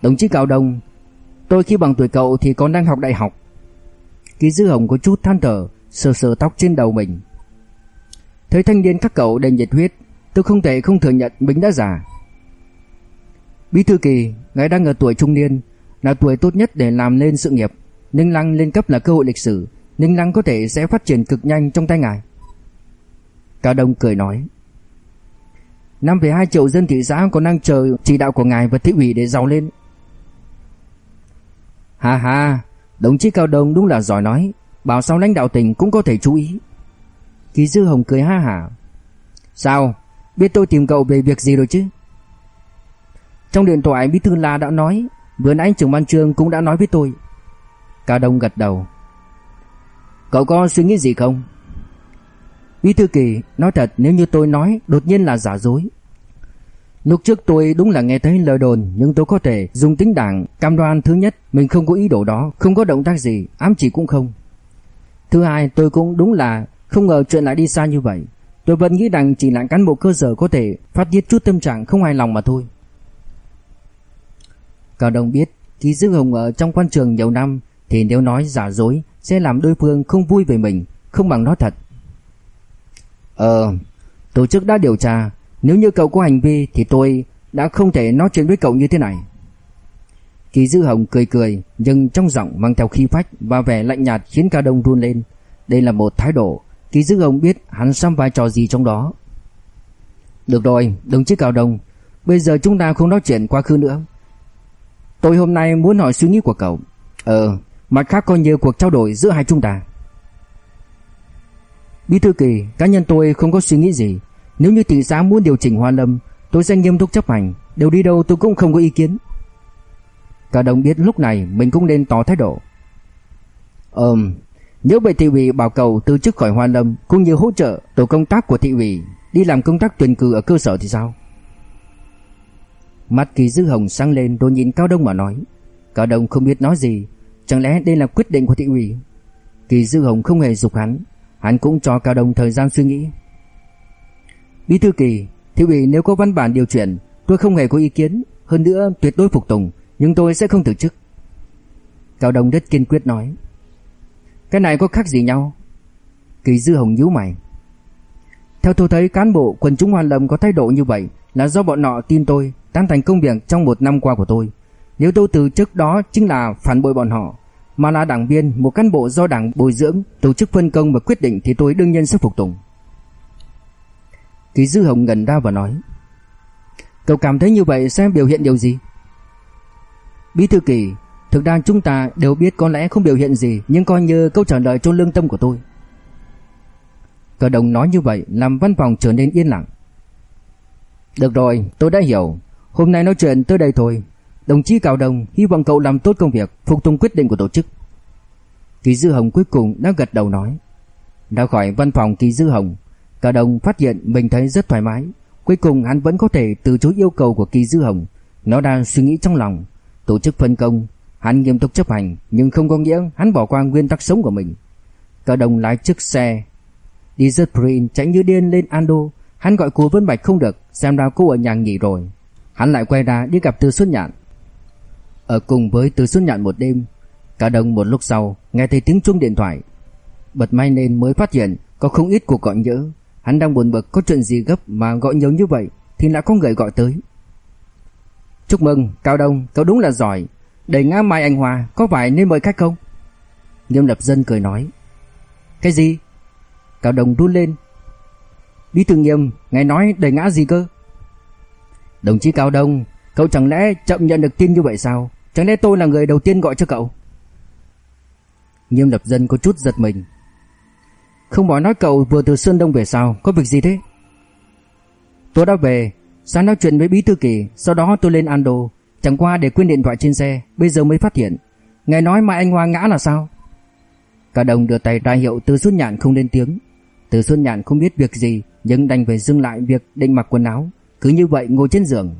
Đồng chí Cao Đông, Tôi khi bằng tuổi cậu thì còn đang học đại học. Kỳ Dư Hồng có chút than thở Sờ sờ tóc trên đầu mình. Thấy thanh niên các cậu đầy nhiệt huyết Tôi không thể không thừa nhận mình đã già. Bí thư kỳ Ngài đang ở tuổi trung niên Là tuổi tốt nhất để làm nên sự nghiệp. Ninh Lăng lên cấp là cơ hội lịch sử Ninh Lăng có thể sẽ phát triển cực nhanh trong tay ngài. Cao Đông cười nói 5,2 triệu dân thị xã còn đang chờ chỉ đạo của ngài và thị ủy để giàu lên. Hà hà Đồng chí Cao Đông đúng là giỏi nói. Bảo sao lãnh đạo tỉnh cũng có thể chú ý. Kỳ Dư Hồng cười ha hả. Sao? Biết tôi tìm cậu về việc gì rồi chứ? Trong điện thoại, Bí Thư La đã nói, Vừa nãy trưởng ban trường cũng đã nói với tôi. Cao Đông gật đầu. Cậu có suy nghĩ gì không? Bí Thư Kỳ, Nói thật, nếu như tôi nói, Đột nhiên là giả dối. Lúc trước tôi đúng là nghe thấy lời đồn, Nhưng tôi có thể dùng tính đảng Cam đoan thứ nhất, Mình không có ý đồ đó, Không có động tác gì, Ám chỉ cũng không. Thứ hai, tôi cũng đúng là Không ngờ chuyện lại đi xa như vậy. Tôi vẫn nghĩ rằng chỉ là cán bộ cơ sở có thể Phát tiết chút tâm trạng không hài lòng mà thôi. Cao Đông biết Ký Dương Hồng ở trong quan trường nhiều năm, Thì nếu nói giả dối, Sẽ làm đối phương không vui về mình, Không bằng nói thật. Ờ Tổ chức đã điều tra. Nếu như cậu có hành vi, Thì tôi đã không thể nói chuyện với cậu như thế này. Kỳ Dư Hồng cười cười, Nhưng trong giọng mang theo khí phách Và vẻ lạnh nhạt khiến cả Đông run lên. Đây là một thái độ, Kỳ Dư Hồng biết hắn xăm vai trò gì trong đó. Được rồi, Đồng chí Cao Đông, Bây giờ chúng ta không nói chuyện quá khứ nữa. Tôi hôm nay muốn hỏi suy nghĩ của cậu. Ờ Mặt khác có nhiều cuộc trao đổi giữa hai chúng ta. Bí thư kỳ, Cá nhân tôi không có suy nghĩ gì. Nếu như tỷ giá muốn điều chỉnh Hoa Lâm, Tôi sẽ nghiêm túc chấp hành. Đều đi đâu tôi cũng không có ý kiến. Cả đồng biết lúc này mình cũng nên tỏ thái độ. Ừm, Nếu bị thị ủy bảo cầu từ chức khỏi Hoa Lâm Cũng như hỗ trợ tổ công tác của thị ủy Đi làm công tác tuyển cử ở cơ sở thì sao? Mắt kỳ dư hồng sang lên rồi nhìn Cao Đông mà nói Cao Đông không biết nói gì Chẳng lẽ đây là quyết định của thị ủy? Kỳ dư hồng không hề dục hắn Hắn cũng cho Cao Đông thời gian suy nghĩ. Bí thư kỳ Thị ủy nếu có văn bản điều chuyển Tôi không hề có ý kiến Hơn nữa tuyệt đối phục tùng. Nhưng tôi sẽ không từ chức. Cao Đông rất kiên quyết nói, Cái này có khác gì nhau? Kỳ dư hồng nhíu mày. Theo tôi thấy, cán bộ quần chúng Hoàn Lâm có thái độ như vậy Là do bọn nọ tin tôi, tán thành công việc trong một năm qua của tôi. Nếu tôi từ chức đó chính là phản bội bọn họ, Mà là đảng viên, Một cán bộ do đảng bồi dưỡng, Tổ chức phân công và quyết định Thì tôi đương nhiên sẽ phục tùng. Kỳ Dư Hồng ngẩn ra và nói, Cậu cảm thấy như vậy sẽ biểu hiện điều gì? Bí thư kỳ Thực ra chúng ta đều biết có lẽ không biểu hiện gì Nhưng coi như câu trả lời trong lương tâm của tôi Cờ đồng nói như vậy Làm văn phòng trở nên yên lặng Được rồi tôi đã hiểu Hôm nay nói chuyện tới đây thôi Đồng chí Cao Đồng, hy vọng cậu làm tốt công việc, phục tùng quyết định của tổ chức. Kỳ Dư Hồng cuối cùng đã gật đầu nói. Ra khỏi văn phòng Kỳ Dư Hồng, Cao đồng phát hiện mình thấy rất thoải mái. Cuối cùng hắn vẫn có thể từ chối yêu cầu của Kỳ Dư Hồng. Nó đang suy nghĩ trong lòng, tổ chức phân công, hắn nghiêm túc chấp hành, nhưng không có nghĩa hắn bỏ qua nguyên tắc sống của mình. Cao Đông lái chiếc xe đi rất Prin chạy như điên lên Ando, hắn gọi cô Vân Bạch không được, xem ra cô ở nhà nghỉ rồi. Hắn lại quay ra đi gặp Từ Xuân Nhạn. Ở cùng với Từ Xuân Nhạn một đêm, Cả đồng một lúc sau nghe thấy tiếng chuông điện thoại. Bật máy lên mới phát hiện có không ít cuộc gọi nhỡ. Hắn đang buồn bực có chuyện gì gấp mà gọi nhiều như vậy thì lại có người gọi tới. Chúc mừng, Cao Đông, cậu đúng là giỏi. Đẩy ngã Mai Anh Hòa, có phải nên mời khách không? Nghiêm Lập Dân cười nói. Cái gì? Cao Đông run lên. Bí thư Nghiêm, ngài nói đẩy ngã gì cơ? Đồng chí Cao Đông, cậu chẳng lẽ chậm nhận được tin như vậy sao? Chẳng lẽ tôi là người đầu tiên gọi cho cậu? Nghiêm lập dân có chút giật mình Không bỏ nói cậu vừa từ Sơn Đông về sao Có việc gì thế Tôi đã về Sáng nói chuyện với Bí Thư Kỳ Sau đó tôi lên Ando Chẳng qua để quên điện thoại trên xe Bây giờ mới phát hiện. Ngài nói mà anh Hoa ngã là sao? Cả đồng đưa tay ra hiệu từ Xuân Nhạn không lên tiếng. Từ Xuân Nhạn không biết việc gì Nhưng đành phải dừng lại việc định mặc quần áo. Cứ như vậy ngồi trên giường.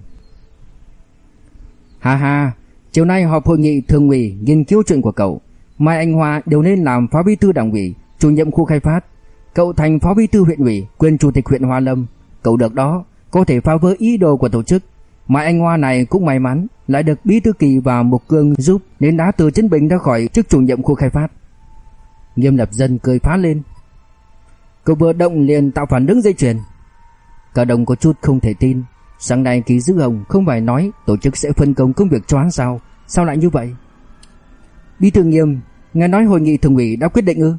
Ha ha Chiều nay họp hội nghị thường ủy nghiên cứu chuyện của cậu. Mai Anh Hoa đều nên làm phó bí thư đảng ủy, chủ nhiệm khu khai phát. Cậu thành phó bí thư huyện ủy, quyền chủ tịch huyện Hoa Lâm. Cậu được đó, có thể phá vỡ ý đồ của tổ chức. Mai Anh Hoa này cũng may mắn, lại được bí thư kỳ và Mục Cương giúp nên đã từ chính Bình ra khỏi chức chủ nhiệm khu khai phát. Nghiêm lập dân cười phá lên. Cậu vừa động liền tạo phản ứng dây chuyền. Cả đồng có chút không thể tin. Sáng nay ký dư hồng không phải nói tổ chức sẽ phân công công việc cho hắn sao? Sao lại như vậy? Bí thư Nghiêm, nghe nói hội nghị thường ủy đã quyết định ư?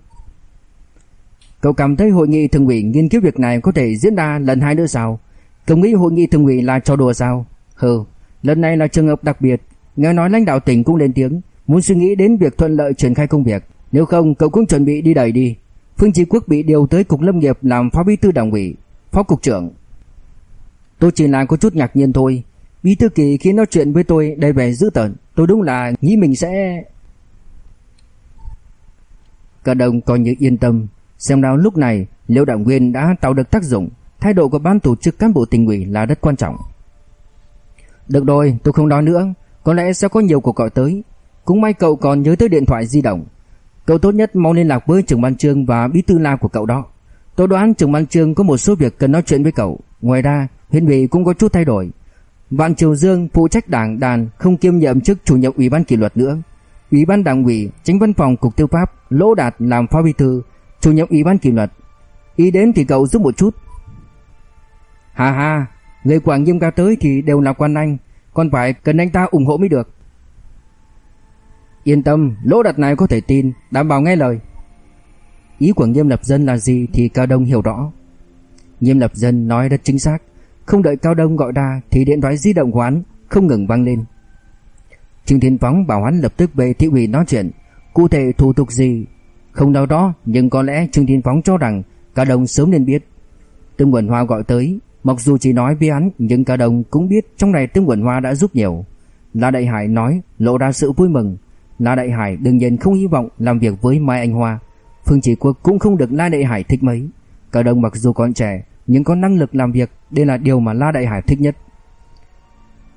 Cậu cảm thấy hội nghị thường ủy nghiên cứu việc này có thể diễn ra lần hai nữa sao? Cậu nghĩ hội nghị thường ủy là trò đùa sao? Hừ, lần này là trường hợp đặc biệt. Nghe nói lãnh đạo tỉnh cũng lên tiếng, muốn suy nghĩ đến việc thuận lợi triển khai công việc. Nếu không, cậu cũng chuẩn bị đi đẩy đi. Phương Chí Quốc bị điều tới cục lâm nghiệp làm phó bí thư đảng ủy, phó cục trưởng. Tôi chỉ là có chút ngạc nhiên thôi. Bí thư kỳ khi nói chuyện với tôi đầy vẻ dữ tợn, tôi đúng là nghĩ mình sẽ Cả đồng coi như yên tâm Xem nào lúc này Liễu Đạo Nguyên đã tạo được tác dụng Thái độ của ban tổ chức cán bộ tỉnh ủy là rất quan trọng. Được rồi tôi không nói nữa. Có lẽ sẽ có nhiều cuộc gọi tới. Cũng may cậu còn nhớ tới điện thoại di động. Cậu tốt nhất mau liên lạc với trưởng ban trương và bí thư la của cậu đó. Tôi đoán trưởng ban trương có một số việc cần nói chuyện với cậu. Ngoài ra huyện ủy cũng có chút thay đổi. Vạn Triều Dương phụ trách đảng đàn không kiêm nhiệm chức chủ nhiệm ủy ban kỷ luật nữa. Ủy ban Đảng ủy, Chính văn phòng Cục Tư pháp Lỗ Đạt làm phó bí thư, chủ nhiệm Ủy ban kỷ luật. Ý đến thì cậu giúp một chút. Hà hà, người quản Nghiêm ca tới thì đều là quan anh, còn phải cần anh ta ủng hộ mới được. Yên tâm, Lỗ đặt này có thể tin, đảm bảo nghe lời. Ý của Nghiêm Lập Dân là gì thì Cao Đông hiểu rõ. Nghiêm Lập Dân nói rất chính xác, không đợi Cao Đông gọi ra thì điện thoại di động của hắn không ngừng vang lên. Trương Thiên Phóng bảo hắn lập tức về thị ủy nói chuyện, cụ thể thủ tục gì không đâu đó, nhưng có lẽ Trương Thiên Phóng cho rằng cao đông sớm nên biết. Tương Quần Hoa gọi tới, mặc dù chỉ nói với hắn, nhưng cả đồng cũng biết trong này Tương Quẩn Hoa đã giúp nhiều. La Đại Hải nói, lộ ra sự vui mừng. La Đại Hải đương nhiên không hy vọng làm việc với Mai Anh Hoa. Phương Chỉ Quốc cũng không được La Đại Hải thích mấy. Cả đồng mặc dù còn trẻ, nhưng có năng lực làm việc, đây là điều mà La Đại Hải thích nhất.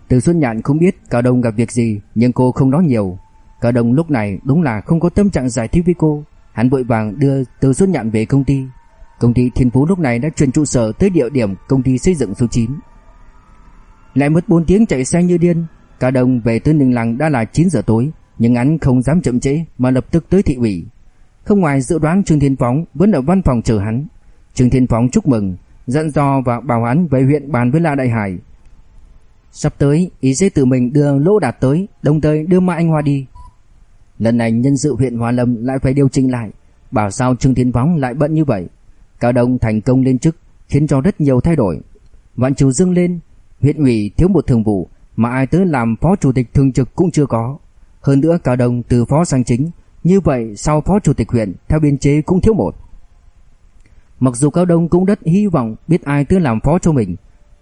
Từ Xuân Nhạn không biết Cao Đông gặp việc gì Nhưng cô không nói nhiều Cao Đông lúc này đúng là không có tâm trạng giải thích với cô Hắn vội vàng đưa Từ Xuân Nhạn về công ty Công ty Thiên Phú lúc này đã chuyển trụ sở tới địa điểm công ty xây dựng số 9 Lại mất 4 tiếng chạy xe như điên cả đồng về tới Ninh Lăng đã là 9 giờ tối Nhưng hắn không dám chậm trễ Mà lập tức tới thị ủy. Không ngoài dự đoán Trương Thiên Phóng Vẫn ở văn phòng chờ hắn. Trương Thiên Phóng chúc mừng Dặn dò và bảo hắn về huyện bàn với La Đại Hải. Sắp tới, ý sẽ tự mình đưa Lỗ Đạt tới, đồng thời đưa Mai Anh Hoa đi. Lần này nhân sự huyện Hoa Lâm lại phải điều chỉnh lại, bảo sao Trương Thiên Phóng lại bận như vậy. Cao Đông thành công lên chức, khiến cho rất nhiều thay đổi. Vạn Triều dương lên, huyện ủy thiếu một thường vụ, mà ai tới làm phó chủ tịch thường trực cũng chưa có. Hơn nữa Cao Đông từ phó sang chính, như vậy sau phó chủ tịch huyện theo biên chế cũng thiếu một. Mặc dù Cao Đông cũng rất hy vọng biết ai tới làm phó cho mình,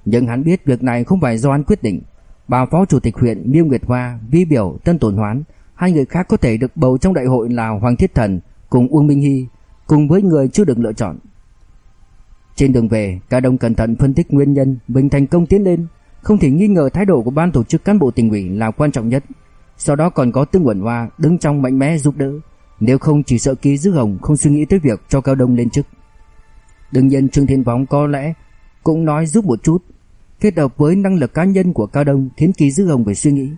nhưng hắn biết việc này không phải do hắn quyết định Bà phó chủ tịch huyện Miêu Nguyệt Hoa, Vi Biểu, Tân Tồn Hoán, hai người khác có thể được bầu trong đại hội là Hoàng Thiết Thần cùng Uông Minh Hy, cùng với người chưa được lựa chọn. Trên đường về, cao Đông cẩn thận phân tích nguyên nhân mình thành công tiến lên, không thể nghi ngờ thái độ của ban tổ chức cán bộ tỉnh ủy là quan trọng nhất. Sau đó còn có Tương Quẩn Hoa đứng trong mạnh mẽ giúp đỡ, nếu không chỉ sợ ký dư hồng không suy nghĩ tới việc cho Cao Đông lên chức. Đương nhiên Trương Thiên Võng có lẽ cũng nói giúp một chút, kết hợp với năng lực cá nhân của Cao Đông khiến Kỳ Dư Hồng phải suy nghĩ.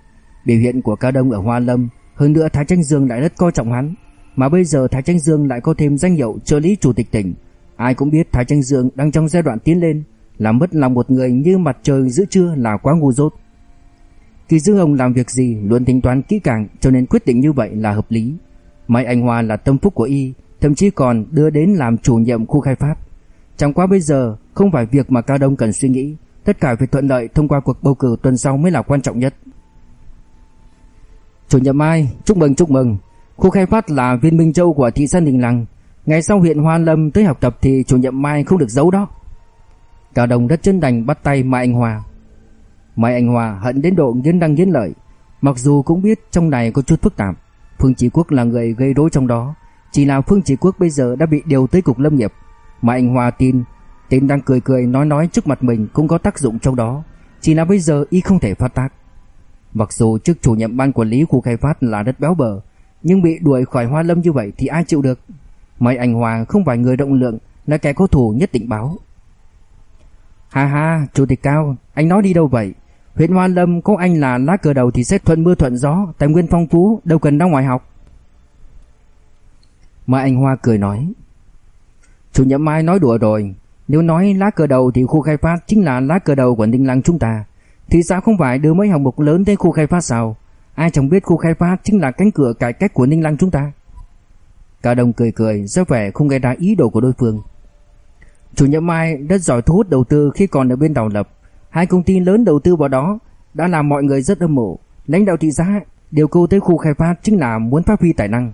Biểu hiện của Cao Đông ở Hoa Lâm, hơn nữa Thái Tranh Dương lại rất coi trọng hắn, mà bây giờ Thái Tranh Dương lại có thêm danh hiệu trợ lý chủ tịch tỉnh. Ai cũng biết Thái Tranh Dương đang trong giai đoạn tiến lên, làm mất lòng một người như mặt trời giữa trưa là quá ngu dốt. Kỳ Dương Hồng làm việc gì luôn tính toán kỹ càng cho nên quyết định như vậy là hợp lý. Mai Anh Hoa là tâm phúc của y, thậm chí còn đưa đến làm chủ nhiệm khu khai phát. Chẳng qua bây giờ không phải việc mà Cao Đông cần suy nghĩ, tất cả việc thuận lợi thông qua cuộc bầu cử tuần sau mới là quan trọng nhất. Chủ nhiệm Mai, chúc mừng chúc mừng. Khu khai phát là viên minh châu của thị xã đình Lăng. Ngày sau huyện Hoa Lâm tới học tập thì chủ nhiệm Mai không được giấu đó. cả đồng rất chân đành bắt tay Mai Anh Hòa. Mai Anh Hòa hận đến độ nghiến răng nghiến lợi, mặc dù cũng biết trong này có chút phức tạp. Phương Chí Quốc là người gây rối trong đó, chỉ là Phương Chí Quốc bây giờ đã bị điều tới cục lâm nghiệp, Mai anh Hòa tin Tên đang cười cười nói nói trước mặt mình cũng có tác dụng trong đó Chỉ là bây giờ y không thể phát tác Mặc dù chức chủ nhiệm ban quản lý khu khai phát là rất béo bờ Nhưng bị đuổi khỏi Hoa Lâm như vậy thì ai chịu được Mấy anh Hoàng không phải người động lượng Là kẻ cố thủ nhất định báo. Ha ha, chủ tịch cao Anh nói đi đâu vậy? Huyện Hoa Lâm có anh là lá cờ đầu thì sẽ thuận mưa thuận gió Tài nguyên phong phú Đâu cần ra ngoài học. Mà anh Hoa cười nói Chủ nhiệm Mai nói đùa rồi Nếu nói lá cờ đầu thì khu khai phát chính là lá cờ đầu của Ninh Lăng chúng ta. Thì sao không phải đưa mấy hạng mục lớn tới khu khai phát sao? Ai chẳng biết khu khai phát chính là cánh cửa cải cách của Ninh Lăng chúng ta? Cả đồng cười cười rất vẻ không nghe ra ý đồ của đối phương. Chủ nhiệm Mai rất giỏi thu hút đầu tư khi còn ở bên đảo lập. Hai công ty lớn đầu tư vào đó Đã làm mọi người rất âm mộ. Lãnh đạo thị xã, điều cô tới khu khai phát chính là muốn phát huy tài năng.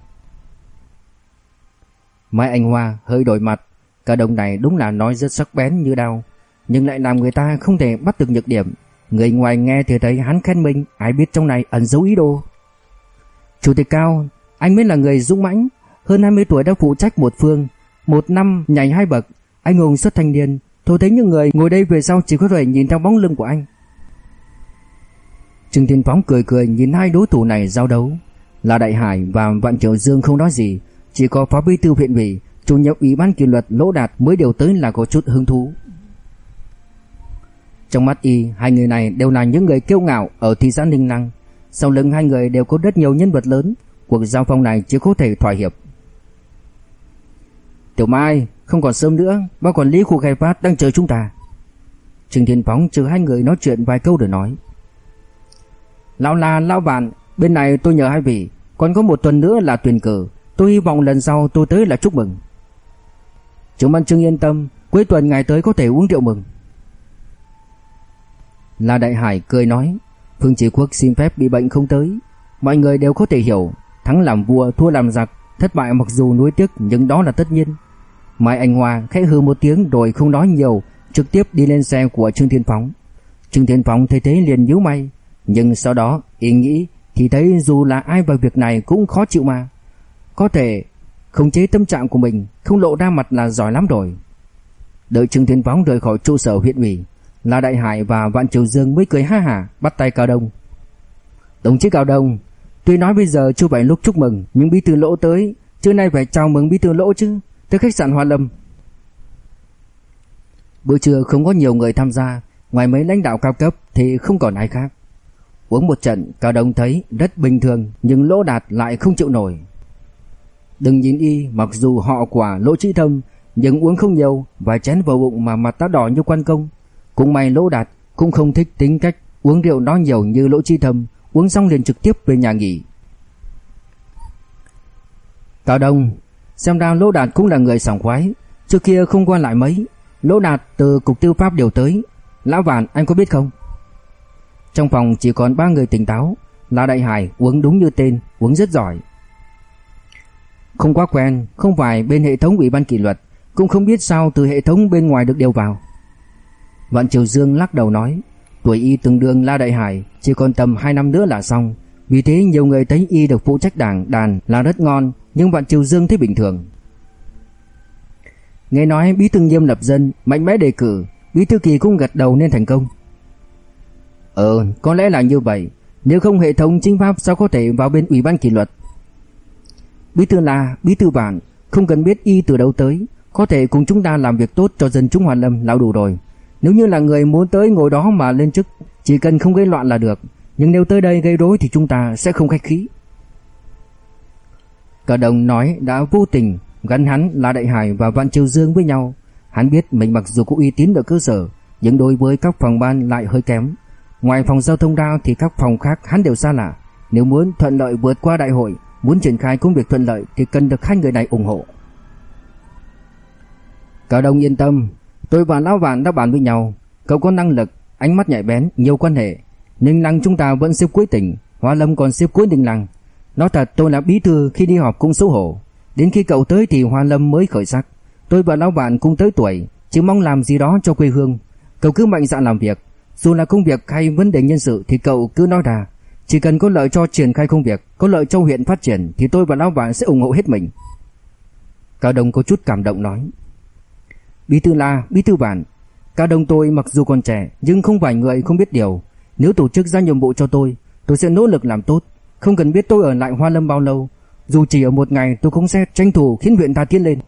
Mai Anh Hoa hơi đổi mặt. Cả đồng này đúng là nói rất sắc bén như đau Nhưng lại làm người ta không thể bắt được nhược điểm. Người ngoài nghe thì thấy hắn khen mình, Ai biết trong này ẩn giấu ý đồ. Chủ tịch Cao, Anh mới là người dũng mãnh hơn 20 tuổi đã phụ trách một phương. Một năm nhảy hai bậc. Anh hùng xuất thanh niên. Tôi thấy những người ngồi đây về sau chỉ có thể nhìn theo bóng lưng của anh. Trương Thiên Phóng cười cười nhìn hai đối thủ này giao đấu. Là Đại Hải và Vạn Triệu Dương không nói gì. Chỉ có Phó Bí thư huyện ủy Chủ nhiệm Ủy ban kỷ luật Lỗ Đạt mới điều tới là có chút hứng thú. Trong mắt y, hai người này đều là những người kiêu ngạo ở thị xã Ninh Năng. Sau lưng hai người đều có rất nhiều nhân vật lớn, cuộc giao phong này chỉ có thể thỏa hiệp. Tiểu Mai, không còn sớm nữa, ban quản lý khu khai phát đang chờ chúng ta. Trình Thiên Phóng chờ hai người nói chuyện vài câu rồi nói. Lão La, lão bạn, bên này tôi nhờ hai vị, còn có một tuần nữa là tuyển cử, tôi hy vọng lần sau tôi tới là chúc mừng. Trưởng ban Trương yên tâm, cuối tuần ngày tới có thể uống rượu mừng. La Đại Hải cười nói, Phương Chỉ Quốc xin phép bị bệnh không tới, mọi người đều có thể hiểu, thắng làm vua, thua làm giặc, thất bại mặc dù nuối tiếc nhưng đó là tất nhiên. Mai Anh Hoa khẽ hừ một tiếng rồi không nói nhiều, trực tiếp đi lên xe của Trương Thiên Phóng. Trương Thiên Phóng thấy thế liền nhíu mày, nhưng sau đó ý nghĩ thì thấy dù là ai vào việc này cũng khó chịu mà. Có thể Khống chế tâm trạng của mình Không lộ ra mặt là giỏi lắm rồi Đợi Trương Thiên phóng rời khỏi trụ sở huyện ủy Là Đại Hải và Vạn Triều Dương mới cười ha hả Bắt tay Cao Đông Đồng chí Cao Đông Tuy nói bây giờ chưa phải lúc chúc mừng Nhưng bí thư lỗ tới Trưa nay phải chào mừng bí thư lỗ chứ Tới khách sạn Hoa Lâm. Bữa trưa không có nhiều người tham gia, Ngoài mấy lãnh đạo cao cấp Thì không còn ai khác. Uống một trận Cao Đông thấy rất bình thường, Nhưng lỗ đạt lại không chịu nổi. Đừng nhìn y, mặc dù họ quả lỗ trí thông Nhưng uống không nhiều, Vài chén vào bụng mà mặt đã đỏ như quan công. Cũng may lỗ đạt Cũng không thích tính cách uống rượu đó nhiều như lỗ chi thâm Uống xong liền trực tiếp về nhà nghỉ. Cao Đông Xem ra lỗ đạt cũng là người sảng khoái. Trước kia không quan lại mấy. Lỗ đạt từ cục tiêu pháp điều tới. Lão Vạn anh có biết không? Trong phòng chỉ còn ba người tỉnh táo. Là Đại Hải uống đúng như tên Uống rất giỏi. Không quá quen, không phải bên hệ thống ủy ban kỷ luật, cũng không biết sao từ hệ thống bên ngoài được điều vào. Vạn Triều Dương lắc đầu nói, Tuổi y tương đương La Đại Hải Chỉ còn tầm 2 năm nữa là xong. Vì thế nhiều người thấy y được phụ trách đảng, đàn là rất ngon, Nhưng bạn Triều Dương thấy bình thường. Nghe nói Bí thư Nghiêm lập dân Mạnh mẽ đề cử, Bí thư Kỳ cũng gật đầu nên thành công. Ờ có lẽ là như vậy. Nếu không hệ thống chính pháp sao có thể vào bên ủy ban kỷ luật? Bí thư là Bí thư bản Không cần biết y từ đâu tới. Có thể cùng chúng ta làm việc tốt cho dân chúng Hoàn Lâm là đủ rồi. Nếu như là người muốn tới ngồi đó mà lên chức, Chỉ cần không gây loạn là được. Nhưng nếu tới đây gây rối thì chúng ta sẽ không khách khí. Cả đồng nói đã vô tình gắn hắn là Đại Hải và Vạn Triều Dương với nhau. Hắn biết mình mặc dù có uy tín ở cơ sở Nhưng đối với các phòng ban lại hơi kém. Ngoài phòng giao thông ra thì các phòng khác hắn đều xa lạ. Nếu muốn thuận lợi vượt qua đại hội Muốn triển khai công việc thuận lợi Thì cần được hai người này ủng hộ. Cả đồng yên tâm Tôi và Lão Vạn đã bàn với nhau. Cậu có năng lực, ánh mắt nhạy bén, nhiều quan hệ. Nhưng lăng chúng ta vẫn xếp cuối tỉnh Hoa Lâm còn xếp cuối Ninh lăng. Nói thật tôi là bí thư khi đi họp cũng xấu hổ Đến khi cậu tới thì Hoa Lâm mới khởi sắc. Tôi và Lão bạn cũng tới tuổi Chỉ mong làm gì đó cho quê hương. Cậu cứ mạnh dạn làm việc. Dù là công việc hay vấn đề nhân sự thì cậu cứ nói ra. Chỉ cần có lợi cho triển khai công việc Có lợi cho huyện phát triển Thì tôi và Lão bạn sẽ ủng hộ hết mình. Cao Đông có chút cảm động nói. Bí thư La, bí thư bản. Cao Đông tôi mặc dù còn trẻ Nhưng không phải người không biết điều. Nếu tổ chức ra nhiệm vụ cho tôi Tôi sẽ nỗ lực làm tốt. Không cần biết tôi ở lại Hoa Lâm bao lâu. Dù chỉ ở một ngày tôi cũng sẽ tranh thủ khiến huyện ta tiến lên.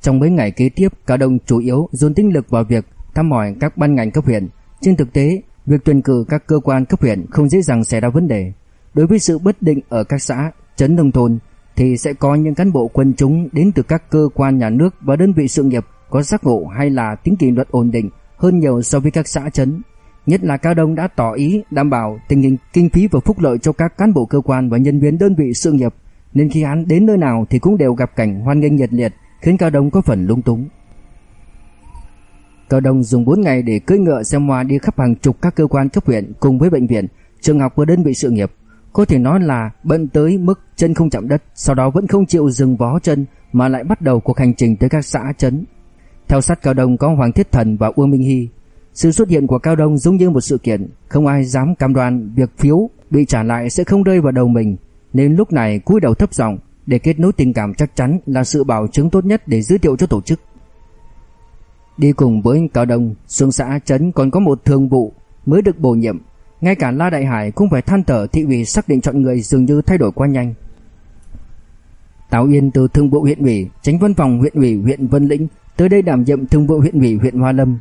Trong mấy ngày kế tiếp cả đồng chủ yếu dồn tinh lực vào việc thăm hỏi các ban ngành cấp huyện. Trên thực tế Việc tuyển cử các cơ quan cấp huyện không dễ dàng xảy ra vấn đề. Đối với sự bất định ở các xã, trấn nông thôn thì sẽ có những cán bộ quân chúng đến từ các cơ quan nhà nước và đơn vị sự nghiệp có giác ngộ hay là tính kỷ luật ổn định hơn nhiều so với các xã trấn. Nhất là Cao Đông đã tỏ ý đảm bảo tình hình kinh phí và phúc lợi cho các cán bộ cơ quan và nhân viên đơn vị sự nghiệp, nên khi hắn đến nơi nào thì cũng đều gặp cảnh hoan nghênh nhiệt liệt, khiến Cao Đông có phần lung túng. Cao Đông dùng 4 ngày để cưỡi ngựa xem hoa đi khắp hàng chục các cơ quan cấp huyện cùng với bệnh viện, trường học và đơn vị sự nghiệp. Có thể nói là bận tới mức chân không chạm đất, sau đó vẫn không chịu dừng vó chân mà lại bắt đầu cuộc hành trình tới các xã trấn. Theo sát Cao Đông có Hoàng Thiết Thần và Uông Minh Hy. Sự xuất hiện của Cao Đông giống như một sự kiện, không ai dám cam đoan việc phiếu bị trả lại sẽ không rơi vào đầu mình, nên lúc này cúi đầu thấp giọng để kết nối tình cảm chắc chắn là sự bảo chứng tốt nhất để giới thiệu cho tổ chức. Đi cùng với Cao Đông, xuống xã trấn còn có một thường vụ mới được bổ nhiệm, ngay cả La Đại Hải cũng phải than thở thị ủy xác định chọn người dường như thay đổi quá nhanh. Tào Yên từ thương vụ huyện ủy, tránh văn phòng huyện ủy huyện Vân Lĩnh tới đây đảm nhiệm thương vụ huyện ủy huyện Hoa Lâm.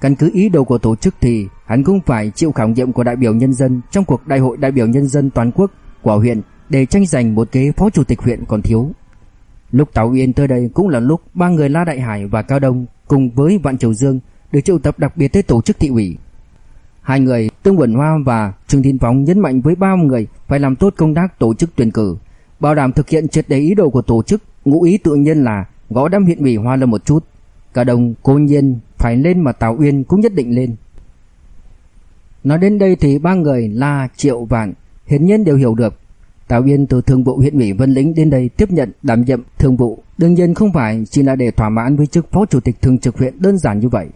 Căn cứ ý đồ của tổ chức thì hắn cũng phải chịu khảo nghiệm của đại biểu nhân dân trong cuộc đại hội đại biểu nhân dân toàn quốc của huyện để tranh giành một ghế phó chủ tịch huyện còn thiếu. Lúc Tào Yên tới đây cũng là lúc ba người La Đại Hải và Cao Đông cùng với Vạn Triều Dương được triệu tập đặc biệt tới tổ chức thị ủy. Hai người Tương Quẩn Hoa và Trương Thiên Phóng nhấn mạnh với ba người phải làm tốt công tác tổ chức tuyển cử, bảo đảm thực hiện triệt để ý đồ của tổ chức, ngụ ý tự nhiên là gõ đâm huyện ủy Hoa Lâm một chút. Cả đồng cô nhiên phải lên mà Tào Uyên cũng nhất định lên. Nói đến đây thì ba người La, Triệu, Vạn hiển nhiên đều hiểu được. Tào Uyên từ thường vụ huyện ủy Vân Lĩnh đến đây tiếp nhận đảm nhiệm thường vụ, đương nhiên không phải chỉ là để thỏa mãn với chức phó chủ tịch thường trực huyện đơn giản như vậy.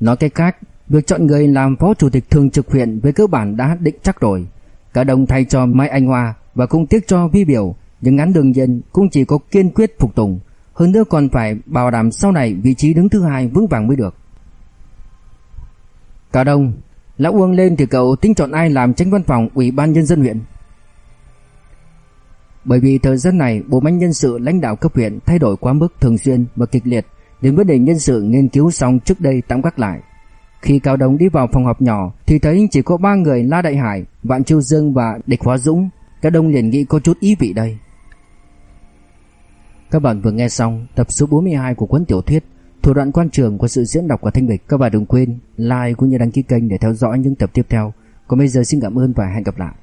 Nói cách khác, việc chọn người làm phó chủ tịch thường trực huyện với cơ bản đã định chắc rồi. Cả đồng thay cho Mai Anh Hoa và cũng tiếc cho Vi Biểu, nhưng án đương nhiên cũng chỉ có kiên quyết phục tùng, hơn nữa còn phải bảo đảm sau này vị trí đứng thứ hai vững vàng mới được. Cả Đông lão Uông lên thì cậu tính chọn ai làm tránh văn phòng ủy ban nhân dân huyện? Bởi vì thời gian này bộ máy nhân sự lãnh đạo cấp huyện thay đổi quá mức thường xuyên và kịch liệt, đến vấn đề nhân sự nghiên cứu xong trước đây tạm gác lại. Khi Cao Đông đi vào phòng họp nhỏ thì thấy chỉ có ba người La Đại Hải, Vạn Chiêu Dương và Địch Hóa Dũng. Cao Đông liền nghĩ có chút ý vị đây. Các bạn vừa nghe xong tập số 42 của cuốn tiểu thuyết Thủ đoạn quan trường của sự diễn đọc của Thanh Bịch. Các bạn đừng quên like cũng như đăng ký kênh để theo dõi những tập tiếp theo. Còn bây giờ xin cảm ơn và hẹn gặp lại.